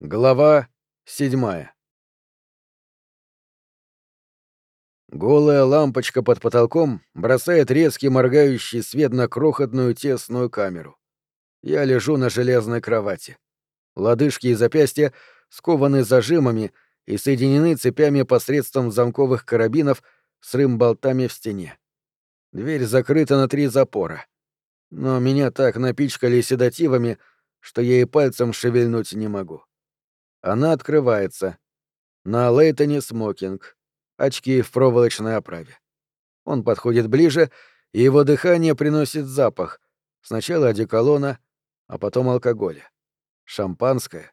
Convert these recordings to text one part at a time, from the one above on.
Глава седьмая Голая лампочка под потолком бросает резкий моргающий свет на крохотную тесную камеру. Я лежу на железной кровати. Лодыжки и запястья скованы зажимами и соединены цепями посредством замковых карабинов с рым-болтами в стене. Дверь закрыта на три запора. Но меня так напичкали седативами, что я и пальцем шевельнуть не могу. Она открывается. На Лейтоне смокинг. Очки в проволочной оправе. Он подходит ближе, и его дыхание приносит запах. Сначала одеколона, а потом алкоголя. Шампанское.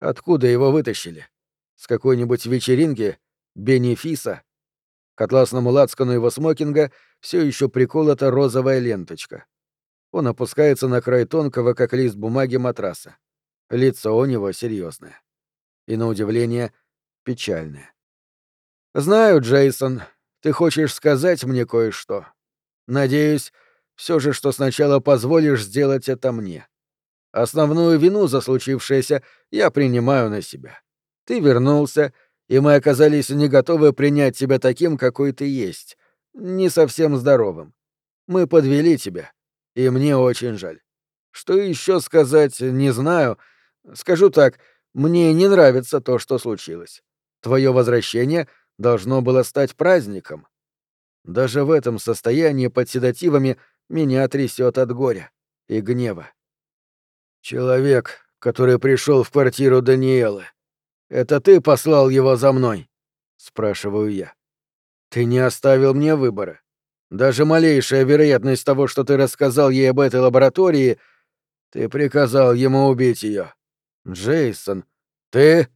Откуда его вытащили? С какой-нибудь вечеринки? Бенефиса? К атласному лацкану его смокинга все еще приколота розовая ленточка. Он опускается на край тонкого, как лист бумаги, матраса. Лицо у него серьезное и, на удивление, печальная. «Знаю, Джейсон, ты хочешь сказать мне кое-что. Надеюсь, все же, что сначала позволишь сделать это мне. Основную вину за случившееся я принимаю на себя. Ты вернулся, и мы оказались не готовы принять тебя таким, какой ты есть, не совсем здоровым. Мы подвели тебя, и мне очень жаль. Что еще сказать, не знаю. Скажу так, мне не нравится то, что случилось. Твое возвращение должно было стать праздником. Даже в этом состоянии под седативами меня трясет от горя и гнева. Человек, который пришел в квартиру Даниэлы, это ты послал его за мной? спрашиваю я. Ты не оставил мне выбора. Даже малейшая вероятность того, что ты рассказал ей об этой лаборатории, ты приказал ему убить ее. «Джейсон, ты...»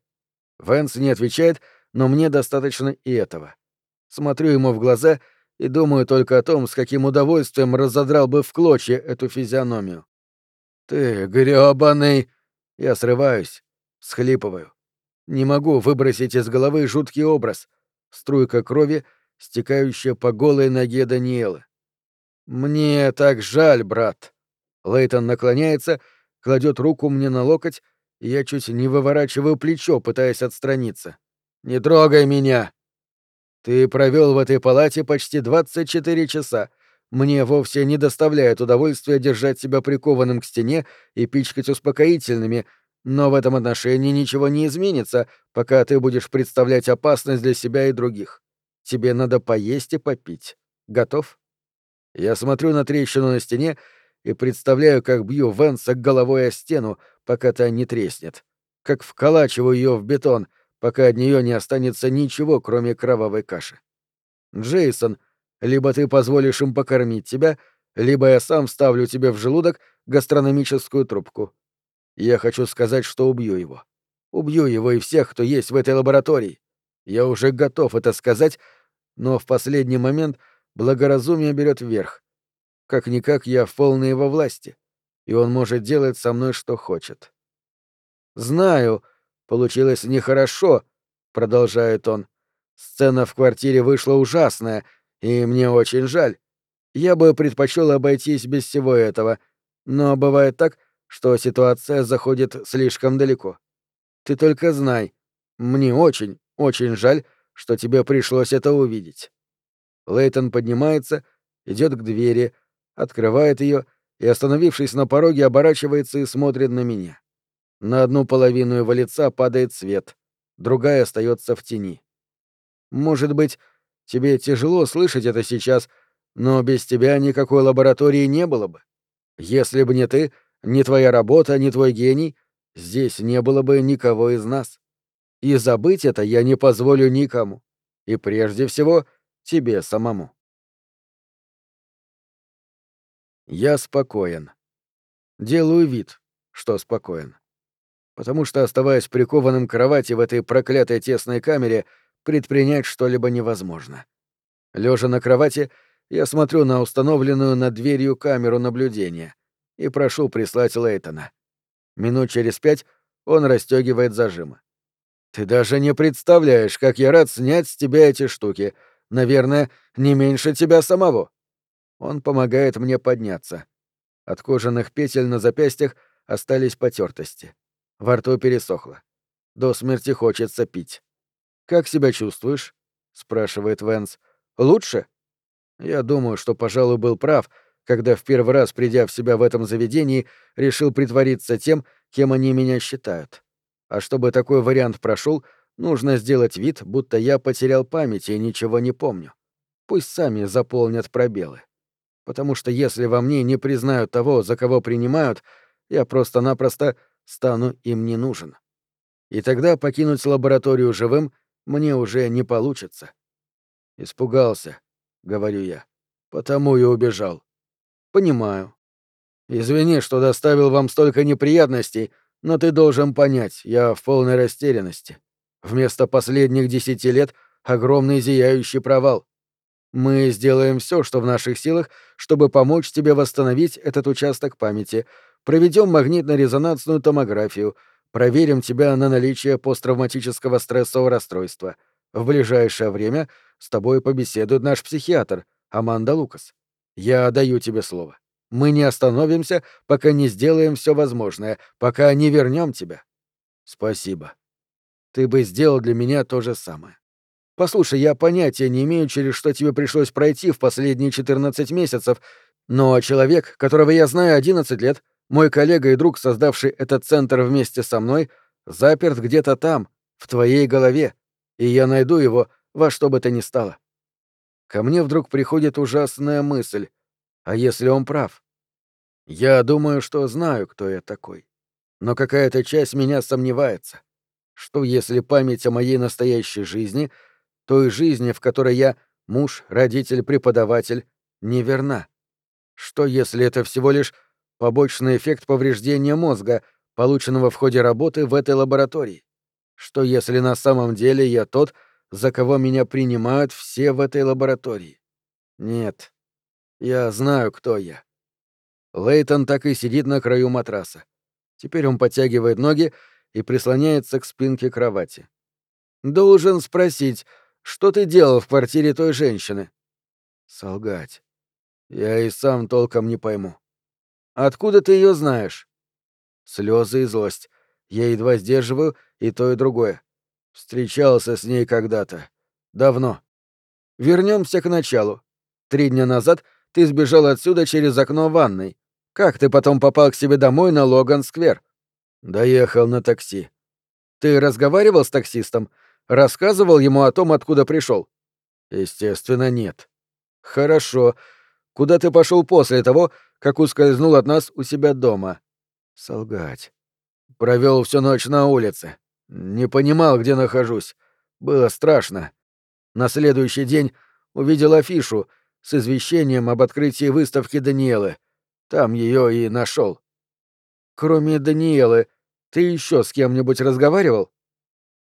Вэнс не отвечает, но мне достаточно и этого. Смотрю ему в глаза и думаю только о том, с каким удовольствием разодрал бы в клочья эту физиономию. «Ты грёбаный...» Я срываюсь, схлипываю. Не могу выбросить из головы жуткий образ. Струйка крови, стекающая по голой ноге Даниэлы. «Мне так жаль, брат». Лейтон наклоняется, кладет руку мне на локоть я чуть не выворачиваю плечо, пытаясь отстраниться. «Не трогай меня!» «Ты провел в этой палате почти 24 часа. Мне вовсе не доставляет удовольствия держать себя прикованным к стене и пичкать успокоительными, но в этом отношении ничего не изменится, пока ты будешь представлять опасность для себя и других. Тебе надо поесть и попить. Готов?» Я смотрю на трещину на стене и представляю, как бью Венса головой о стену, пока та не треснет, как вколачиваю ее в бетон, пока от нее не останется ничего, кроме кровавой каши. Джейсон, либо ты позволишь им покормить тебя, либо я сам вставлю тебе в желудок гастрономическую трубку. Я хочу сказать, что убью его. Убью его и всех, кто есть в этой лаборатории. Я уже готов это сказать, но в последний момент благоразумие берет вверх. Как-никак я в полной его власти и он может делать со мной что хочет. «Знаю, получилось нехорошо», — продолжает он. «Сцена в квартире вышла ужасная, и мне очень жаль. Я бы предпочел обойтись без всего этого, но бывает так, что ситуация заходит слишком далеко. Ты только знай, мне очень, очень жаль, что тебе пришлось это увидеть». Лейтон поднимается, идет к двери, открывает ее и, остановившись на пороге, оборачивается и смотрит на меня. На одну половину его лица падает свет, другая остается в тени. Может быть, тебе тяжело слышать это сейчас, но без тебя никакой лаборатории не было бы. Если бы не ты, ни твоя работа, ни твой гений, здесь не было бы никого из нас. И забыть это я не позволю никому. И прежде всего тебе самому. Я спокоен. Делаю вид, что спокоен. Потому что, оставаясь прикованным к кровати в этой проклятой тесной камере, предпринять что-либо невозможно. Лежа на кровати, я смотрю на установленную над дверью камеру наблюдения и прошу прислать Лейтона. Минут через пять он расстегивает зажимы. «Ты даже не представляешь, как я рад снять с тебя эти штуки. Наверное, не меньше тебя самого». Он помогает мне подняться. От кожаных петель на запястьях остались потертости. Во рту пересохло. до смерти хочется пить. «Как себя чувствуешь?» — спрашивает Венс. «Лучше?» Я думаю, что, пожалуй, был прав, когда в первый раз, придя в себя в этом заведении, решил притвориться тем, кем они меня считают. А чтобы такой вариант прошел, нужно сделать вид, будто я потерял память и ничего не помню. Пусть сами заполнят пробелы. Потому что если во мне не признают того, за кого принимают, я просто-напросто стану им не нужен. И тогда покинуть лабораторию живым мне уже не получится. Испугался, — говорю я. Потому и убежал. Понимаю. Извини, что доставил вам столько неприятностей, но ты должен понять, я в полной растерянности. Вместо последних десяти лет огромный зияющий провал. Мы сделаем все, что в наших силах, чтобы помочь тебе восстановить этот участок памяти. Проведем магнитно-резонансную томографию, проверим тебя на наличие посттравматического стрессового расстройства. В ближайшее время с тобой побеседует наш психиатр, Аманда Лукас. Я даю тебе слово. Мы не остановимся, пока не сделаем все возможное, пока не вернем тебя. Спасибо. Ты бы сделал для меня то же самое. Послушай, я понятия не имею, через что тебе пришлось пройти в последние 14 месяцев, но человек, которого я знаю 11 лет, мой коллега и друг, создавший этот центр вместе со мной, заперт где-то там, в твоей голове, и я найду его во что бы то ни стало. Ко мне вдруг приходит ужасная мысль. А если он прав? Я думаю, что знаю, кто я такой. Но какая-то часть меня сомневается. Что если память о моей настоящей жизни, той жизни, в которой я муж, родитель, преподаватель, неверна? Что если это всего лишь побочный эффект повреждения мозга, полученного в ходе работы в этой лаборатории? Что если на самом деле я тот, за кого меня принимают все в этой лаборатории? Нет. Я знаю, кто я. Лейтон так и сидит на краю матраса. Теперь он подтягивает ноги и прислоняется к спинке кровати. «Должен спросить, что ты делал в квартире той женщины?» «Солгать. Я и сам толком не пойму». «Откуда ты ее знаешь?» Слезы и злость. Я едва сдерживаю и то, и другое. Встречался с ней когда-то. Давно. Вернемся к началу. Три дня назад ты сбежал отсюда через окно ванной. Как ты потом попал к себе домой на Логан-сквер? Доехал на такси. Ты разговаривал с таксистом? Рассказывал ему о том, откуда пришел? Естественно, нет. Хорошо. Куда ты пошел после того, как ускользнул от нас у себя дома? Солгать. Провел всю ночь на улице. Не понимал, где нахожусь. Было страшно. На следующий день увидел афишу с извещением об открытии выставки Даниэлы. Там ее и нашел. Кроме Даниэлы, ты еще с кем-нибудь разговаривал?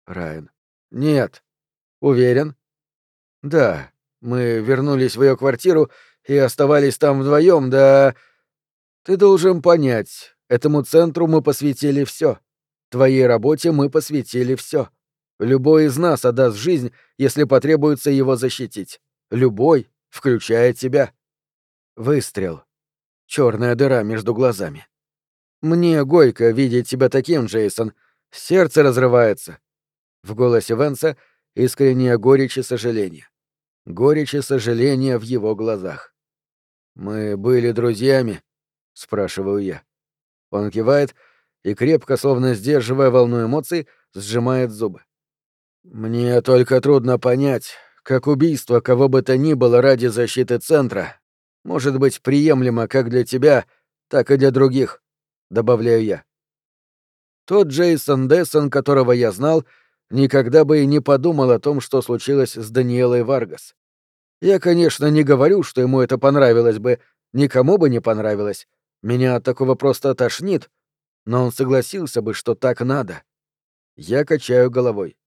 Райан. Нет. Уверен? Да. Мы вернулись в ее квартиру и оставались там вдвоем, да... Ты должен понять, этому центру мы посвятили все. Твоей работе мы посвятили все. Любой из нас отдаст жизнь, если потребуется его защитить. Любой, включая тебя. Выстрел. Черная дыра между глазами. Мне горько видеть тебя таким, Джейсон. Сердце разрывается. В голосе Венса искренняя горечь и сожаление. Горечь и сожаление в его глазах. «Мы были друзьями?» — спрашиваю я. Он кивает, — и крепко, словно сдерживая волну эмоций, сжимает зубы. «Мне только трудно понять, как убийство кого бы то ни было ради защиты центра может быть приемлемо как для тебя, так и для других», — добавляю я. Тот Джейсон Дессон, которого я знал, никогда бы и не подумал о том, что случилось с Даниэлой Варгас. Я, конечно, не говорю, что ему это понравилось бы, никому бы не понравилось. Меня от такого просто тошнит, но он согласился бы, что так надо. Я качаю головой.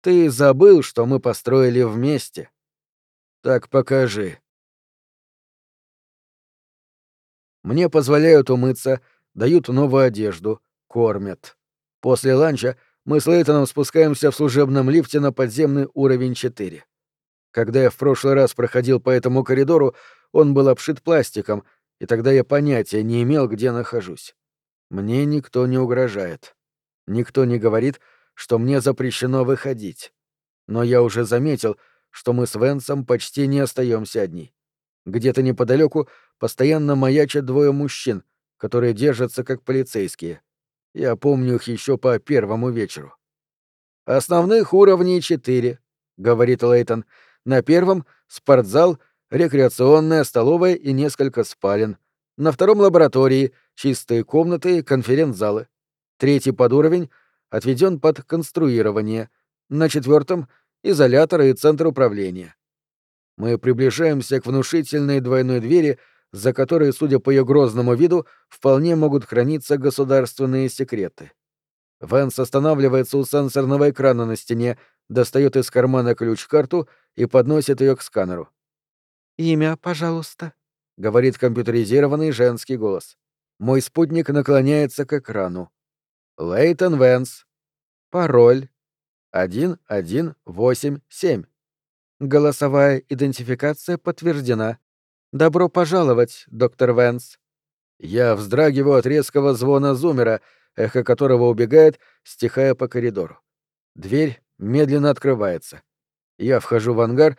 Ты забыл, что мы построили вместе. Так покажи. Мне позволяют умыться, дают новую одежду, кормят. После ланча мы с Лейтоном спускаемся в служебном лифте на подземный уровень 4. Когда я в прошлый раз проходил по этому коридору, он был обшит пластиком, и тогда я понятия не имел, где нахожусь. Мне никто не угрожает. Никто не говорит, что мне запрещено выходить. Но я уже заметил, что мы с Венсом почти не остаемся одни. Где-то неподалеку постоянно маячат двое мужчин, которые держатся как полицейские. Я помню их еще по первому вечеру. «Основных уровней четыре», — говорит Лейтон. «На первом — спортзал, рекреационная, столовая и несколько спален. На втором — лаборатории, чистые комнаты, конференц-залы. Третий подуровень отведен под конструирование. На четвертом — изолятор и центр управления. Мы приближаемся к внушительной двойной двери, за которой, судя по ее грозному виду, вполне могут храниться государственные секреты. Вэнс останавливается у сенсорного экрана на стене, достает из кармана ключ-карту и подносит ее к сканеру. «Имя, пожалуйста», — говорит компьютеризированный женский голос. Мой спутник наклоняется к экрану. Лейтон Вэнс. Пароль. 1187. Голосовая идентификация подтверждена. Добро пожаловать, доктор Вэнс. Я вздрагиваю от резкого звона зумера, эхо которого убегает, стихая по коридору. Дверь медленно открывается. Я вхожу в ангар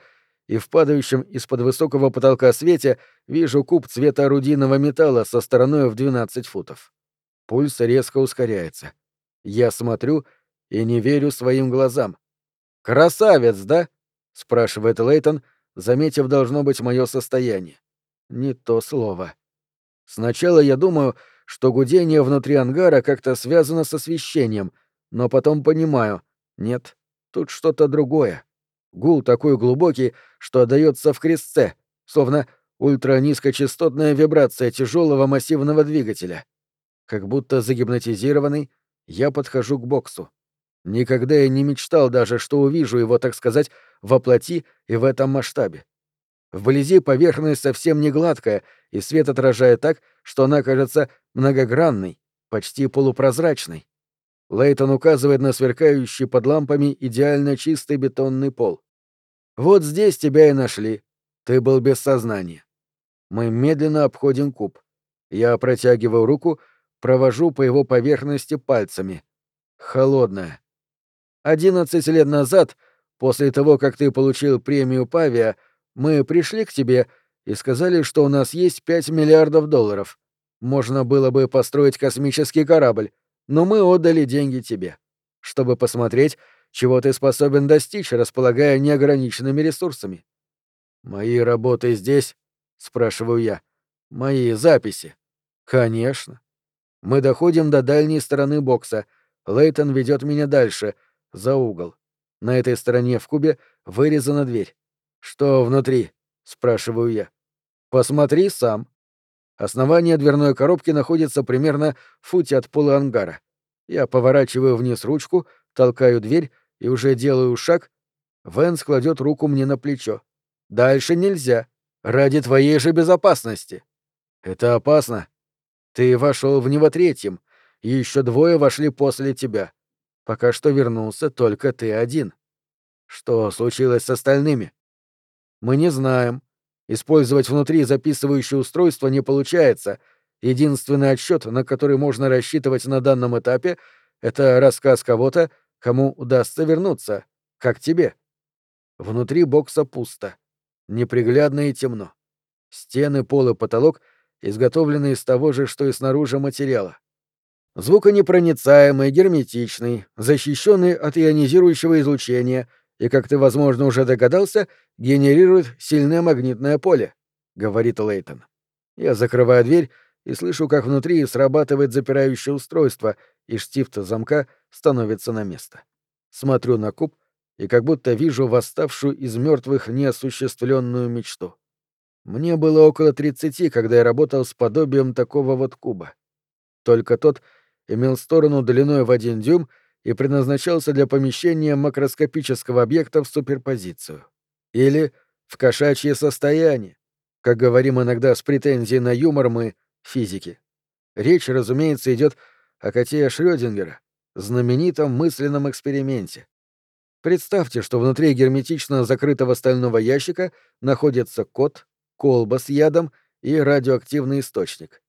и в падающем из-под высокого потолка свете вижу куб цвета орудийного металла со стороной в 12 футов. Пульс резко ускоряется. Я смотрю и не верю своим глазам. «Красавец, да?» — спрашивает Лейтон, заметив, должно быть, мое состояние. Не то слово. Сначала я думаю, что гудение внутри ангара как-то связано с освещением, но потом понимаю — нет, тут что-то другое. Гул такой глубокий, что отдаётся в крестце, словно ультранизкочастотная вибрация тяжелого массивного двигателя. Как будто загипнотизированный, я подхожу к боксу. Никогда я не мечтал даже, что увижу его, так сказать, воплоти и в этом масштабе. Вблизи поверхность совсем не гладкая, и свет отражает так, что она кажется многогранной, почти полупрозрачной. Лейтон указывает на сверкающий под лампами идеально чистый бетонный пол. «Вот здесь тебя и нашли. Ты был без сознания». Мы медленно обходим куб. Я протягиваю руку, провожу по его поверхности пальцами. Холодная. Одиннадцать лет назад, после того, как ты получил премию Павия, мы пришли к тебе и сказали, что у нас есть пять миллиардов долларов. Можно было бы построить космический корабль, но мы отдали деньги тебе, чтобы посмотреть, чего ты способен достичь, располагая неограниченными ресурсами. Мои работы здесь? спрашиваю я. Мои записи. Конечно. Мы доходим до дальней стороны бокса. Лейтон ведет меня дальше, за угол. На этой стороне в кубе вырезана дверь. Что внутри? спрашиваю я. Посмотри сам. Основание дверной коробки находится примерно в футе от пола ангара. Я поворачиваю вниз ручку, толкаю дверь и уже делаю шаг. Венс кладет руку мне на плечо. «Дальше нельзя. Ради твоей же безопасности». «Это опасно. Ты вошел в него третьим, еще двое вошли после тебя. Пока что вернулся только ты один. Что случилось с остальными?» «Мы не знаем. Использовать внутри записывающее устройство не получается. Единственный отсчет, на который можно рассчитывать на данном этапе, это рассказ кого-то, кому удастся вернуться, как тебе. Внутри бокса пусто. Неприглядно и темно. Стены, пол и потолок изготовлены из того же, что и снаружи материала. Звуконепроницаемый, герметичный, защищенный от ионизирующего излучения — и, как ты, возможно, уже догадался, генерирует сильное магнитное поле», — говорит Лейтон. Я закрываю дверь и слышу, как внутри срабатывает запирающее устройство, и штифт замка становится на место. Смотрю на куб и как будто вижу восставшую из мертвых неосуществленную мечту. Мне было около тридцати, когда я работал с подобием такого вот куба. Только тот имел сторону длиной в один дюйм и предназначался для помещения макроскопического объекта в суперпозицию. Или в кошачье состояние, как говорим иногда с претензией на юмор мы, физики. Речь, разумеется, идет о коте Шрёдингера, знаменитом мысленном эксперименте. Представьте, что внутри герметично закрытого стального ящика находится кот, колба с ядом и радиоактивный источник.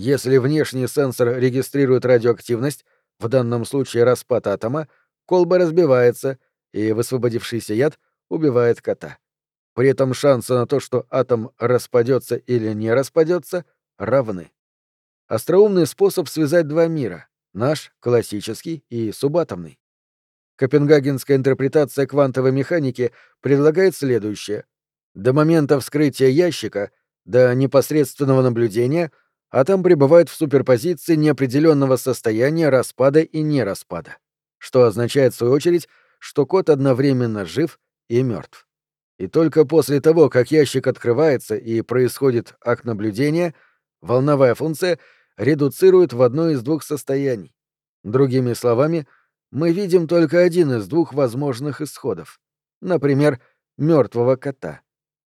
Если внешний сенсор регистрирует радиоактивность, в данном случае распад атома, колба разбивается, и высвободившийся яд убивает кота. При этом шансы на то, что атом распадется или не распадется, равны. Остроумный способ связать два мира — наш, классический, и субатомный. Копенгагенская интерпретация квантовой механики предлагает следующее. До момента вскрытия ящика, до непосредственного наблюдения, атом пребывает в суперпозиции неопределенного состояния распада и нераспада, что означает, в свою очередь, что код одновременно жив и мертв. И только после того, как ящик открывается и происходит акт наблюдения, волновая функция редуцирует в одно из двух состояний. Другими словами, мы видим только один из двух возможных исходов. Например, мертвого кота.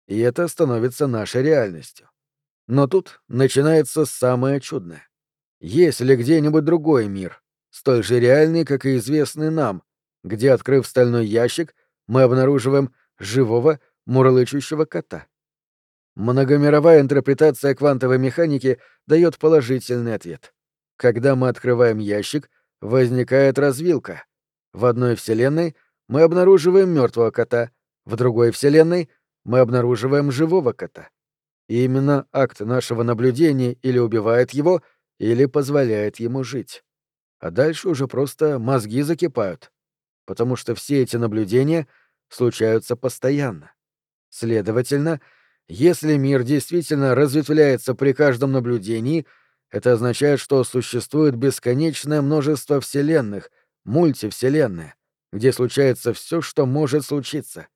И это становится нашей реальностью. Но тут начинается самое чудное. Есть ли где-нибудь другой мир, столь же реальный, как и известный нам, где, открыв стальной ящик, мы обнаруживаем живого, мурлычущего кота? Многомировая интерпретация квантовой механики дает положительный ответ. Когда мы открываем ящик, возникает развилка. В одной вселенной мы обнаруживаем мертвого кота, в другой вселенной мы обнаруживаем живого кота. Именно акт нашего наблюдения или убивает его, или позволяет ему жить. А дальше уже просто мозги закипают, потому что все эти наблюдения случаются постоянно. Следовательно, если мир действительно разветвляется при каждом наблюдении — это означает, что существует бесконечное множество вселенных, мультивселенная, где случается все, что может случиться.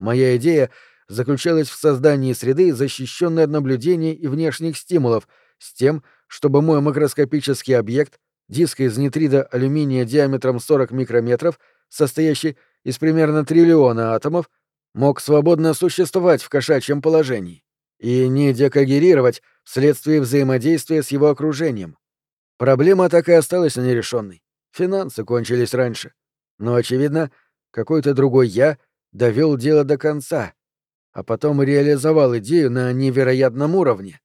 Моя идея заключалась в создании среды, защищенной от наблюдений и внешних стимулов, с тем, чтобы мой макроскопический объект, диск из нитрида алюминия диаметром 40 микрометров, состоящий из примерно триллиона атомов, мог свободно существовать в кошачьем положении и не декогерировать вследствие взаимодействия с его окружением. Проблема так и осталась нерешенной. Финансы кончились раньше. Но, очевидно, какой-то другой «я» довел дело до конца, а потом реализовал идею на невероятном уровне.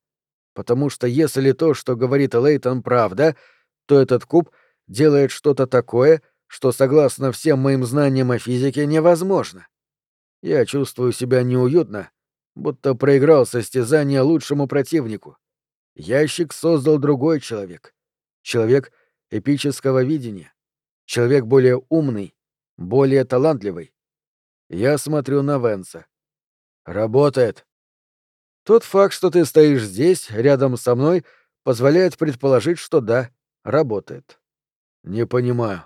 Потому что если то, что говорит Лейтон, правда, то этот куб делает что-то такое, что, согласно всем моим знаниям о физике, невозможно. Я чувствую себя неуютно, будто проиграл состязание лучшему противнику. Ящик создал другой человек. Человек эпического видения. Человек более умный, более талантливый. Я смотрю на Венса. Работает. Тот факт, что ты стоишь здесь, рядом со мной, позволяет предположить, что да, работает. Не понимаю.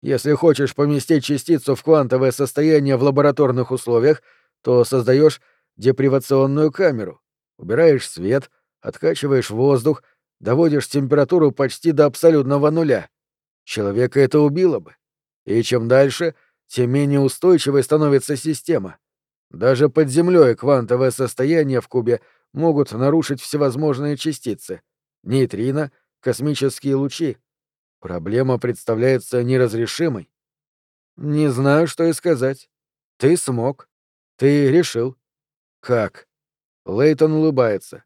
Если хочешь поместить частицу в квантовое состояние в лабораторных условиях, то создаешь депривационную камеру, убираешь свет, откачиваешь воздух, доводишь температуру почти до абсолютного нуля. Человека это убило бы. И чем дальше, тем менее устойчивой становится система. Даже под землей квантовое состояние в кубе могут нарушить всевозможные частицы — нейтрино, космические лучи. Проблема представляется неразрешимой. Не знаю, что и сказать. Ты смог. Ты решил. Как? Лейтон улыбается.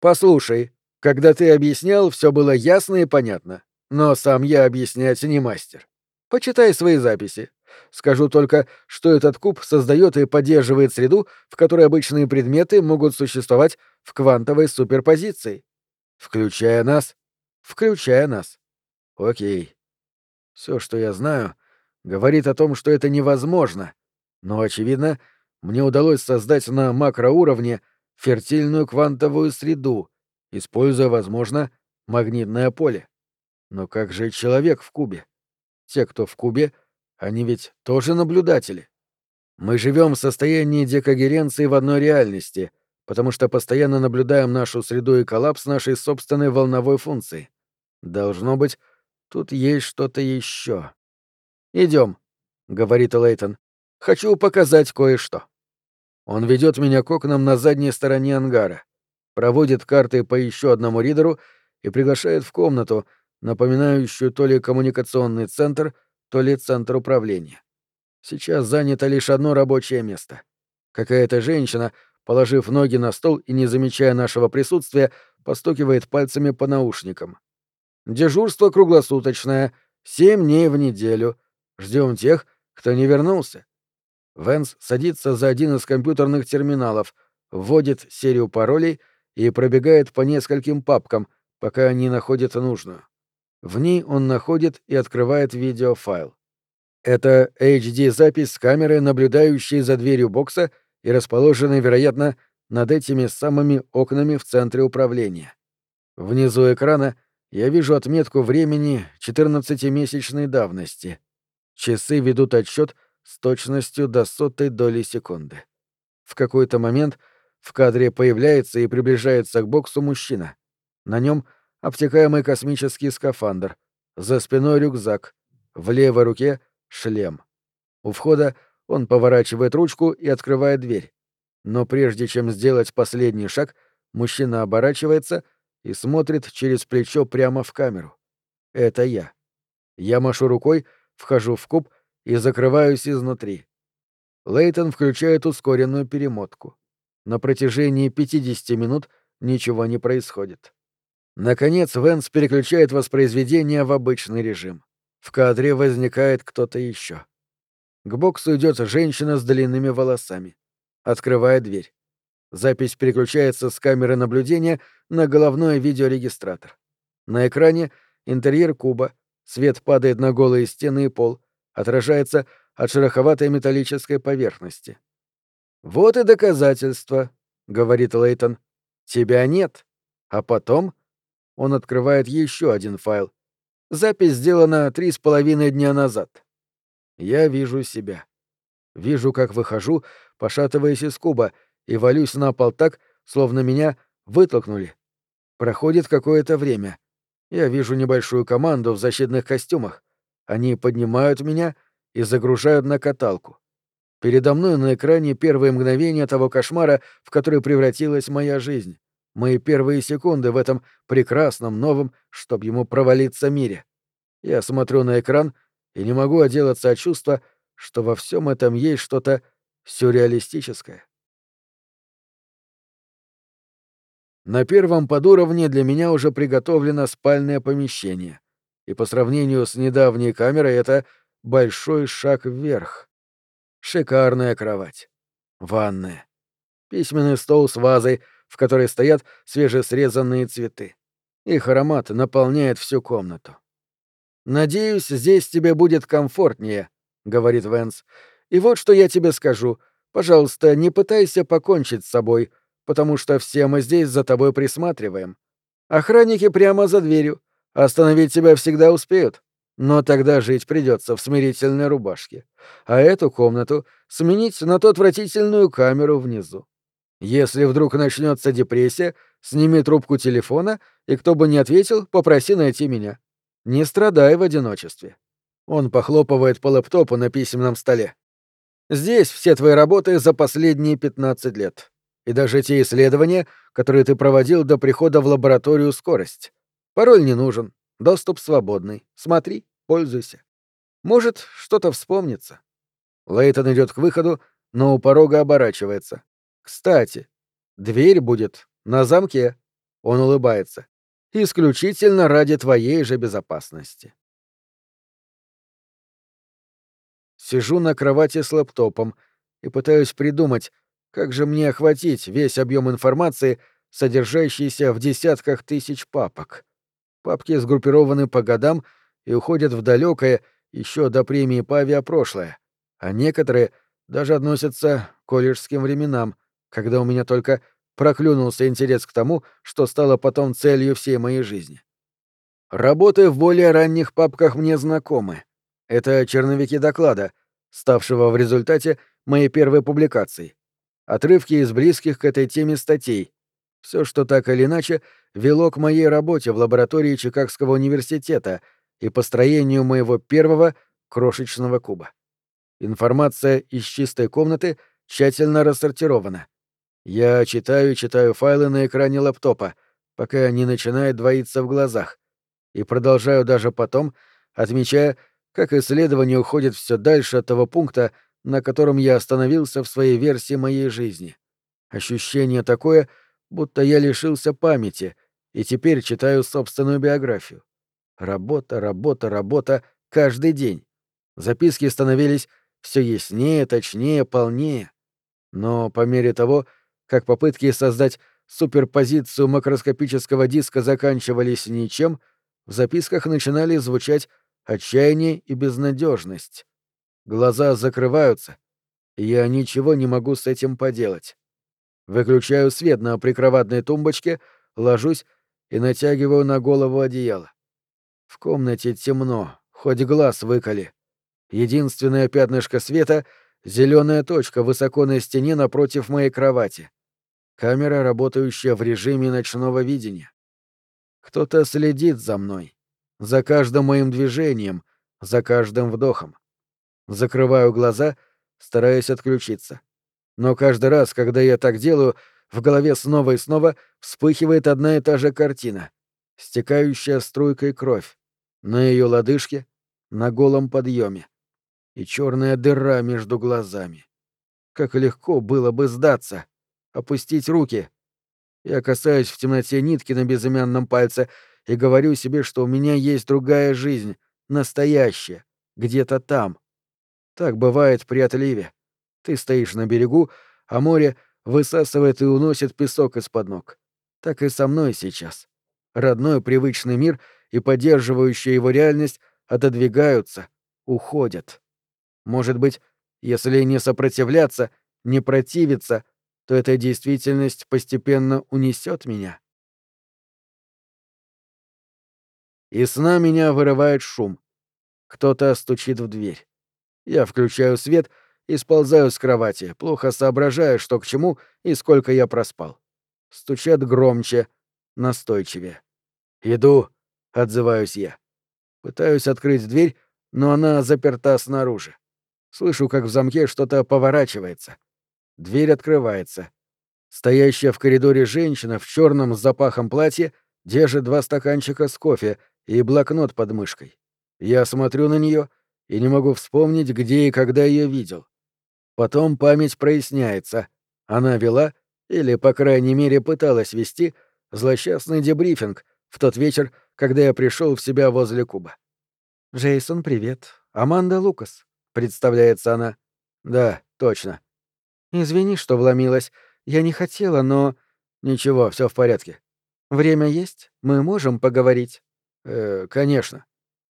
Послушай, когда ты объяснял, все было ясно и понятно. Но сам я объяснять не мастер. Почитай свои записи. Скажу только, что этот куб создает и поддерживает среду, в которой обычные предметы могут существовать в квантовой суперпозиции. Включая нас. Включая нас. Окей. Все, что я знаю, говорит о том, что это невозможно. Но, очевидно, мне удалось создать на макроуровне фертильную квантовую среду, используя, возможно, магнитное поле. Но как же человек в кубе? Те, кто в кубе, они ведь тоже наблюдатели. Мы живем в состоянии декогеренции в одной реальности, потому что постоянно наблюдаем нашу среду и коллапс нашей собственной волновой функции. Должно быть, тут есть что-то еще. Идем, говорит Лейтон. Хочу показать кое-что. Он ведет меня к окнам на задней стороне ангара, проводит карты по еще одному ридеру и приглашает в комнату, напоминающую то ли коммуникационный центр, то ли центр управления. Сейчас занято лишь одно рабочее место. Какая-то женщина, положив ноги на стол и не замечая нашего присутствия, постукивает пальцами по наушникам. Дежурство круглосуточное, семь дней в неделю. Ждем тех, кто не вернулся. Венс садится за один из компьютерных терминалов, вводит серию паролей и пробегает по нескольким папкам, пока не находит нужную. В ней он находит и открывает видеофайл. Это HD-запись с камеры, наблюдающей за дверью бокса и расположенной, вероятно, над этими самыми окнами в центре управления. Внизу экрана я вижу отметку времени 14-месячной давности. Часы ведут отсчет с точностью до сотой доли секунды. В какой-то момент в кадре появляется и приближается к боксу мужчина. На нем обтекаемый космический скафандр, за спиной рюкзак, в левой руке — шлем. У входа он поворачивает ручку и открывает дверь. Но прежде чем сделать последний шаг, мужчина оборачивается и смотрит через плечо прямо в камеру. Это я. Я машу рукой, вхожу в куб и закрываюсь изнутри. Лейтон включает ускоренную перемотку. На протяжении 50 минут ничего не происходит. Наконец Венс переключает воспроизведение в обычный режим. В кадре возникает кто-то еще. К боксу идет женщина с длинными волосами. Открывает дверь. Запись переключается с камеры наблюдения на головной видеорегистратор. На экране интерьер куба, свет падает на голые стены и пол, отражается от шероховатой металлической поверхности. «Вот и доказательство», — говорит Лейтон. «Тебя нет». А потом он открывает еще один файл. Запись сделана три с половиной дня назад. Я вижу себя. Вижу, как выхожу, пошатываясь из куба, и валюсь на пол так, словно меня вытолкнули. Проходит какое-то время. Я вижу небольшую команду в защитных костюмах. Они поднимают меня и загружают на каталку. Передо мной на экране первые мгновения того кошмара, в который превратилась моя жизнь. Мои первые секунды в этом прекрасном, новом, чтоб ему провалиться мире. Я смотрю на экран и не могу отделаться от чувства, что во всем этом есть что-то сюрреалистическое. На первом подуровне для меня уже приготовлено спальное помещение и по сравнению с недавней камерой это большой шаг вверх. Шикарная кровать. Ванная. Письменный стол с вазой, в которой стоят свежесрезанные цветы. Их аромат наполняет всю комнату. «Надеюсь, здесь тебе будет комфортнее», — говорит Венс. «И вот что я тебе скажу. Пожалуйста, не пытайся покончить с собой, потому что все мы здесь за тобой присматриваем. Охранники прямо за дверью. Остановить тебя всегда успеют. Но тогда жить придется в смирительной рубашке. А эту комнату сменить на ту отвратительную камеру внизу. Если вдруг начнется депрессия, сними трубку телефона, и кто бы не ответил, попроси найти меня. Не страдай в одиночестве. Он похлопывает по лэптопу на письменном столе. Здесь все твои работы за последние 15 лет. И даже те исследования, которые ты проводил до прихода в лабораторию скорость. Пароль не нужен, доступ свободный. Смотри, пользуйся. Может, что-то вспомнится. Лейтон идет к выходу, но у порога оборачивается. Кстати, дверь будет на замке. Он улыбается. Исключительно ради твоей же безопасности. Сижу на кровати с лэптопом и пытаюсь придумать, как же мне охватить весь объем информации, содержащийся в десятках тысяч папок. Папки сгруппированы по годам и уходят в далекое, еще до премии по авиапрошлое, а некоторые даже относятся к колледжским временам, когда у меня только проклюнулся интерес к тому, что стало потом целью всей моей жизни. Работы в более ранних папках мне знакомы. Это черновики доклада, ставшего в результате моей первой публикации. Отрывки из близких к этой теме статей, все, что так или иначе вело к моей работе в лаборатории Чикагского университета и построению моего первого крошечного куба. Информация из чистой комнаты тщательно рассортирована. Я читаю и читаю файлы на экране лаптопа, пока не начинает двоиться в глазах, и продолжаю даже потом, отмечая, как исследование уходит все дальше от того пункта, на котором я остановился в своей версии моей жизни. Ощущение такое — будто я лишился памяти и теперь читаю собственную биографию. Работа, работа, работа каждый день. Записки становились все яснее, точнее, полнее. Но по мере того, как попытки создать суперпозицию макроскопического диска заканчивались ничем, в записках начинали звучать отчаяние и безнадежность. Глаза закрываются, и я ничего не могу с этим поделать. Выключаю свет на прикроватной тумбочке, ложусь и натягиваю на голову одеяло. В комнате темно, хоть глаз выколи. Единственное пятнышко света — зеленая точка высоко на стене напротив моей кровати. Камера, работающая в режиме ночного видения. Кто-то следит за мной. За каждым моим движением, за каждым вдохом. Закрываю глаза, стараясь отключиться. Но каждый раз, когда я так делаю, в голове снова и снова вспыхивает одна и та же картина. Стекающая струйкой кровь. На ее лодыжке, на голом подъеме. И черная дыра между глазами. Как легко было бы сдаться. Опустить руки. Я касаюсь в темноте нитки на безымянном пальце и говорю себе, что у меня есть другая жизнь, настоящая, где-то там. Так бывает при отливе. Ты стоишь на берегу, а море высасывает и уносит песок из-под ног. Так и со мной сейчас. Родной привычный мир и поддерживающая его реальность отодвигаются, уходят. Может быть, если не сопротивляться, не противиться, то эта действительность постепенно унесет меня. Из сна меня вырывает шум. Кто-то стучит в дверь. Я включаю свет — и сползаю с кровати, плохо соображая, что к чему и сколько я проспал. Стучат громче, настойчивее. «Иду», — отзываюсь я. Пытаюсь открыть дверь, но она заперта снаружи. Слышу, как в замке что-то поворачивается. Дверь открывается. Стоящая в коридоре женщина в черном с запахом платье держит два стаканчика с кофе и блокнот под мышкой. Я смотрю на нее и не могу вспомнить, где и когда ее видел. Потом память проясняется. Она вела, или, по крайней мере, пыталась вести, злосчастный дебрифинг в тот вечер, когда я пришел в себя возле куба. «Джейсон, привет. Аманда Лукас», — представляется она. «Да, точно». «Извини, что вломилась. Я не хотела, но...» «Ничего, все в порядке». «Время есть? Мы можем поговорить?» «Э, конечно».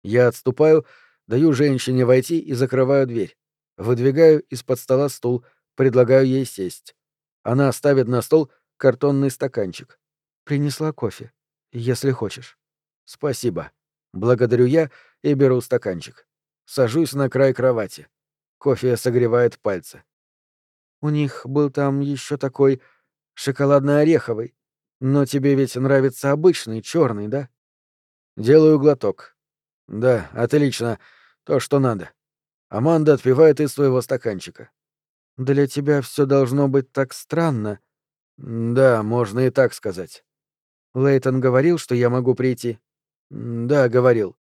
Я отступаю, даю женщине войти и закрываю дверь. Выдвигаю из-под стола стул, предлагаю ей сесть. Она ставит на стол картонный стаканчик. Принесла кофе, если хочешь. Спасибо. Благодарю я и беру стаканчик. Сажусь на край кровати. Кофе согревает пальцы. У них был там еще такой шоколадно-ореховый. Но тебе ведь нравится обычный, черный, да? Делаю глоток. Да, отлично. То, что надо. Аманда отпивает из своего стаканчика. «Для тебя все должно быть так странно». «Да, можно и так сказать». Лейтон говорил, что я могу прийти. «Да, говорил».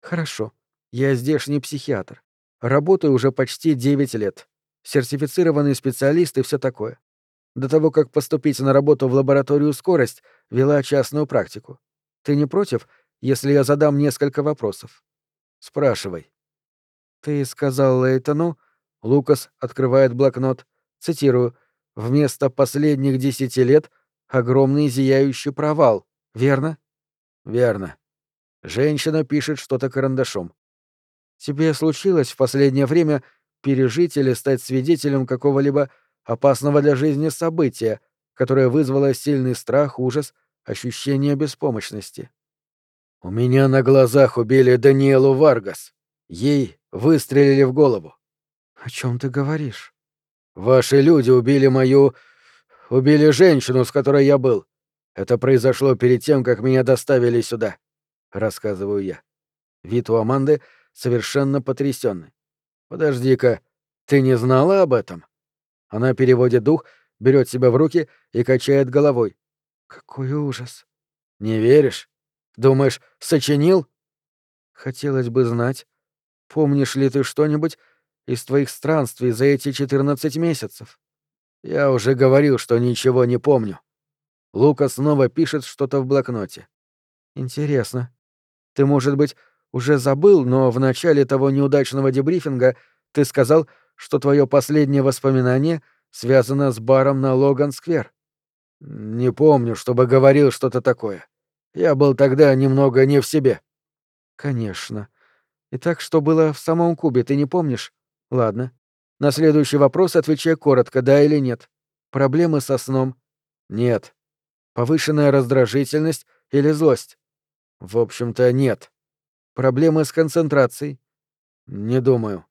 «Хорошо. Я здешний психиатр. Работаю уже почти 9 лет. Сертифицированный специалист и все такое. До того, как поступить на работу в лабораторию «Скорость», вела частную практику. Ты не против, если я задам несколько вопросов?» «Спрашивай». «Ты сказал Лейтону...» Лукас открывает блокнот. Цитирую. «Вместо последних десяти лет огромный зияющий провал. Верно?» «Верно». Женщина пишет что-то карандашом. «Тебе случилось в последнее время пережить или стать свидетелем какого-либо опасного для жизни события, которое вызвало сильный страх, ужас, ощущение беспомощности?» «У меня на глазах убили Даниэлу Варгас. Ей выстрелили в голову. О чем ты говоришь? Ваши люди убили мою... убили женщину, с которой я был. Это произошло перед тем, как меня доставили сюда, рассказываю я. Вид у Аманды совершенно потрясенный. Подожди-ка, ты не знала об этом? Она переводит дух, берет себя в руки и качает головой. Какой ужас. Не веришь? Думаешь, сочинил? Хотелось бы знать, Помнишь ли ты что-нибудь из твоих странствий за эти четырнадцать месяцев? Я уже говорил, что ничего не помню. Лука снова пишет что-то в блокноте. Интересно. Ты, может быть, Уже забыл, но в начале того неудачного дебрифинга ты сказал, что твое последнее воспоминание связано с баром на Логан-сквер. Не помню, чтобы говорил что-то такое. Я был тогда немного не в себе. Конечно. Итак, что было в самом Кубе, ты не помнишь? Ладно. На следующий вопрос отвечай коротко, да или нет. Проблемы со сном? Нет. Повышенная раздражительность или злость? В общем-то, нет. Проблемы с концентрацией? Не думаю.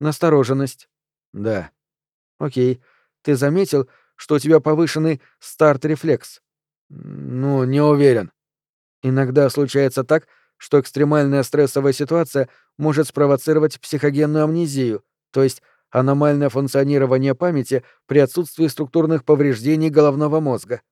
Настороженность? Да. Окей. Ты заметил, что у тебя повышенный старт-рефлекс? Ну, не уверен. Иногда случается так, что экстремальная стрессовая ситуация может спровоцировать психогенную амнезию, то есть аномальное функционирование памяти при отсутствии структурных повреждений головного мозга.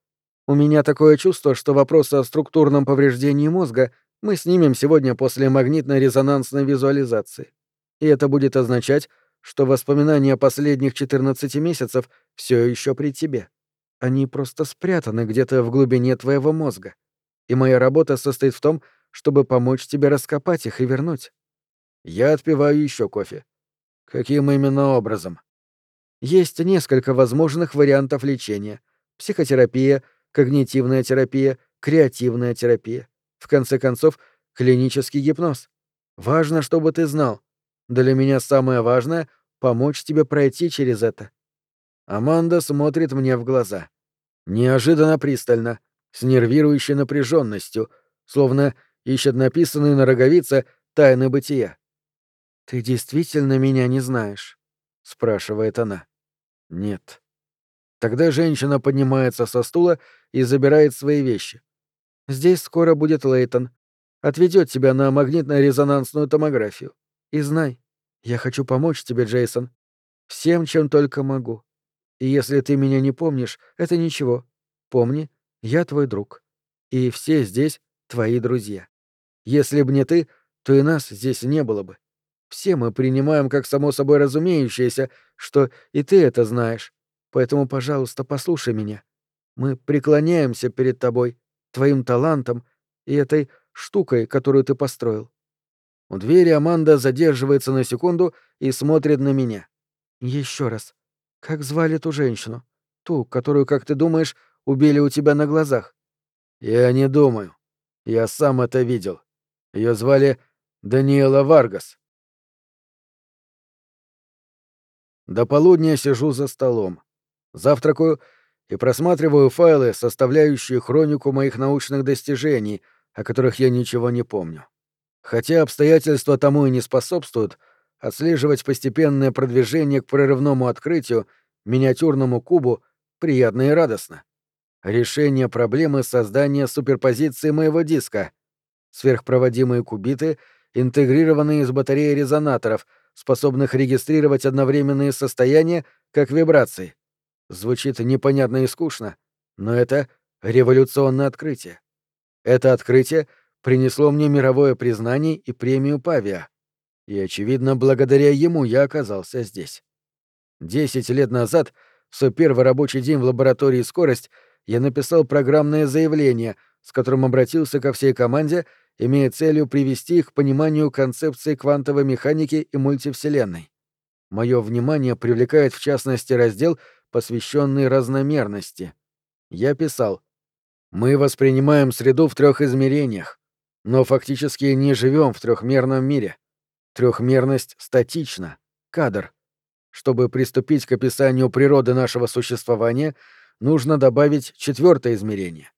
У меня такое чувство, что вопрос о структурном повреждении мозга мы снимем сегодня после магнитно-резонансной визуализации. И это будет означать, что воспоминания последних 14 месяцев все еще при тебе. Они просто спрятаны где-то в глубине твоего мозга. И моя работа состоит в том, чтобы помочь тебе раскопать их и вернуть. Я отпиваю еще кофе. Каким именно образом? Есть несколько возможных вариантов лечения. Психотерапия, когнитивная терапия, креативная терапия. В конце концов, клинический гипноз. Важно, чтобы ты знал. Для меня самое важное — помочь тебе пройти через это. Аманда смотрит мне в глаза. Неожиданно пристально, с нервирующей напряженностью, словно ищет написанные на роговице тайны бытия. «Ты действительно меня не знаешь?» — спрашивает она. «Нет». Тогда женщина поднимается со стула и забирает свои вещи. «Здесь скоро будет Лейтон. Отведет тебя на магнитно-резонансную томографию. И знай, я хочу помочь тебе, Джейсон. Всем, чем только могу. И если ты меня не помнишь, это ничего. Помни, я твой друг. И все здесь твои друзья. Если б не ты, то и нас здесь не было бы. Все мы принимаем как само собой разумеющееся, что и ты это знаешь. Поэтому, пожалуйста, послушай меня. Мы преклоняемся перед тобой, твоим талантом и этой штукой, которую ты построил. У двери Аманда задерживается на секунду и смотрит на меня. Еще раз. Как звали ту женщину? Ту, которую, как ты думаешь, убили у тебя на глазах? Я не думаю. Я сам это видел. Ее звали Даниэла Варгас. До полудня сижу за столом. Завтракаю и просматриваю файлы, составляющие хронику моих научных достижений, о которых я ничего не помню. Хотя обстоятельства тому и не способствуют, отслеживать постепенное продвижение к прорывному открытию, миниатюрному кубу, приятно и радостно. Решение проблемы создания суперпозиции моего диска. Сверхпроводимые кубиты, интегрированные из батареи резонаторов — способных регистрировать одновременные состояния, как вибрации. Звучит непонятно и скучно, но это революционное открытие. Это открытие принесло мне мировое признание и премию Павиа. И, очевидно, благодаря ему я оказался здесь. Десять лет назад, в свой первый рабочий день в лаборатории «Скорость», я написал программное заявление, с которым обратился ко всей команде имея целью привести их к пониманию концепции квантовой механики и мультивселенной. Мое внимание привлекает в частности раздел, посвященный разномерности. Я писал, «Мы воспринимаем среду в трех измерениях, но фактически не живем в трехмерном мире. Трехмерность статична, кадр. Чтобы приступить к описанию природы нашего существования, нужно добавить четвертое измерение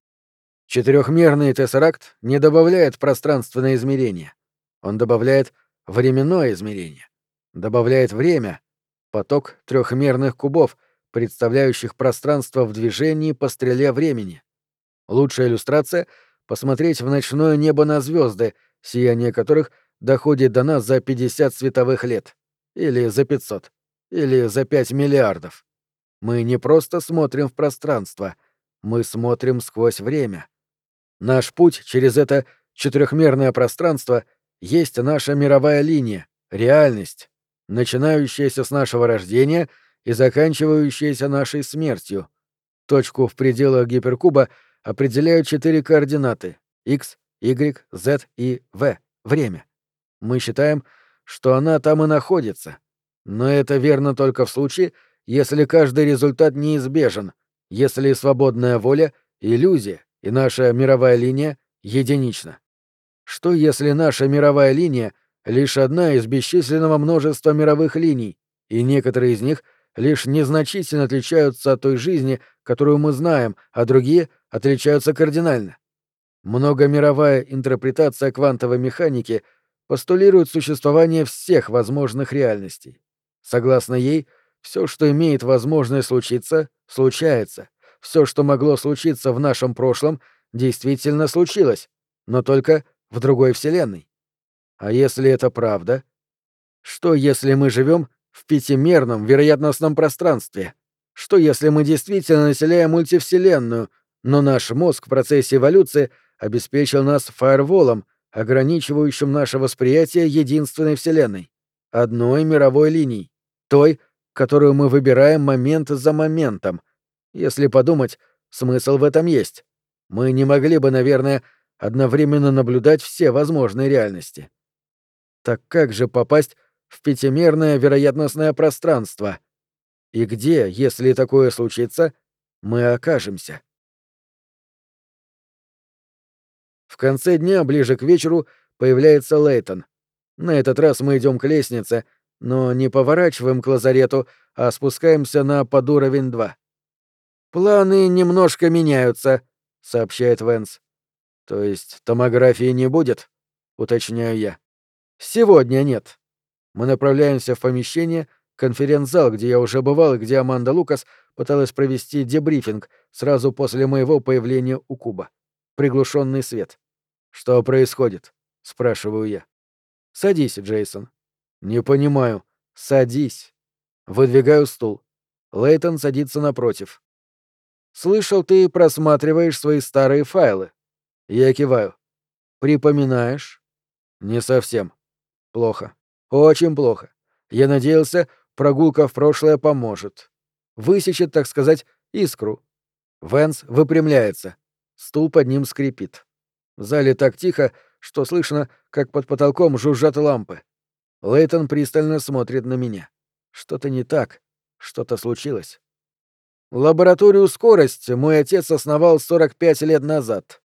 Четырехмерный тессеракт не добавляет пространственное измерение. Он добавляет временное измерение. Добавляет время, поток трехмерных кубов, представляющих пространство в движении по стреле времени. Лучшая иллюстрация — посмотреть в ночное небо на звезды, сияние которых доходит до нас за 50 световых лет. Или за 500. Или за 5 миллиардов. Мы не просто смотрим в пространство, мы смотрим сквозь время. Наш путь через это четырехмерное пространство есть наша мировая линия, реальность, начинающаяся с нашего рождения и заканчивающаяся нашей смертью. Точку в пределах гиперкуба определяют четыре координаты — x, y, z и v — время. Мы считаем, что она там и находится. Но это верно только в случае, если каждый результат неизбежен, если свободная воля — иллюзия, и наша мировая линия единична. Что если наша мировая линия — лишь одна из бесчисленного множества мировых линий, и некоторые из них лишь незначительно отличаются от той жизни, которую мы знаем, а другие отличаются кардинально? Многомировая интерпретация квантовой механики постулирует существование всех возможных реальностей. Согласно ей, все, что имеет возможность случиться, случается. Все, что могло случиться в нашем прошлом, действительно случилось, но только в другой вселенной. А если это правда? Что если мы живем в пятимерном вероятностном пространстве? Что если мы действительно населяем мультивселенную, но наш мозг в процессе эволюции обеспечил нас фаерволом, ограничивающим наше восприятие единственной вселенной, одной мировой линией, той, которую мы выбираем момент за моментом. Если подумать, смысл в этом есть. Мы не могли бы, наверное, одновременно наблюдать все возможные реальности. Так как же попасть в пятимерное вероятностное пространство? И где, если такое случится, мы окажемся? В конце дня, ближе к вечеру, появляется Лейтон. На этот раз мы идем к лестнице, но не поворачиваем к лазарету, а спускаемся на подуровень 2. «Планы немножко меняются», — сообщает Венс. То есть томографии не будет? Уточняю я. Сегодня нет. Мы направляемся в помещение, конференц-зал, где я уже бывал и где Аманда Лукас пыталась провести дебрифинг сразу после моего появления у Куба. Приглушенный свет. Что происходит? спрашиваю я. Садись, Джейсон. Не понимаю. Садись. Выдвигаю стул. Лейтон садится напротив. Слышал, ты просматриваешь свои старые файлы. Я киваю. Припоминаешь? Не совсем. Плохо. Очень плохо. Я надеялся, прогулка в прошлое поможет. Высечет, так сказать, искру. Венс выпрямляется. Стул под ним скрипит. В зале так тихо, что слышно, как под потолком жужжат лампы. Лейтон пристально смотрит на меня. Что-то не так. Что-то случилось. Лабораторию «Скорость» мой отец основал 45 лет назад.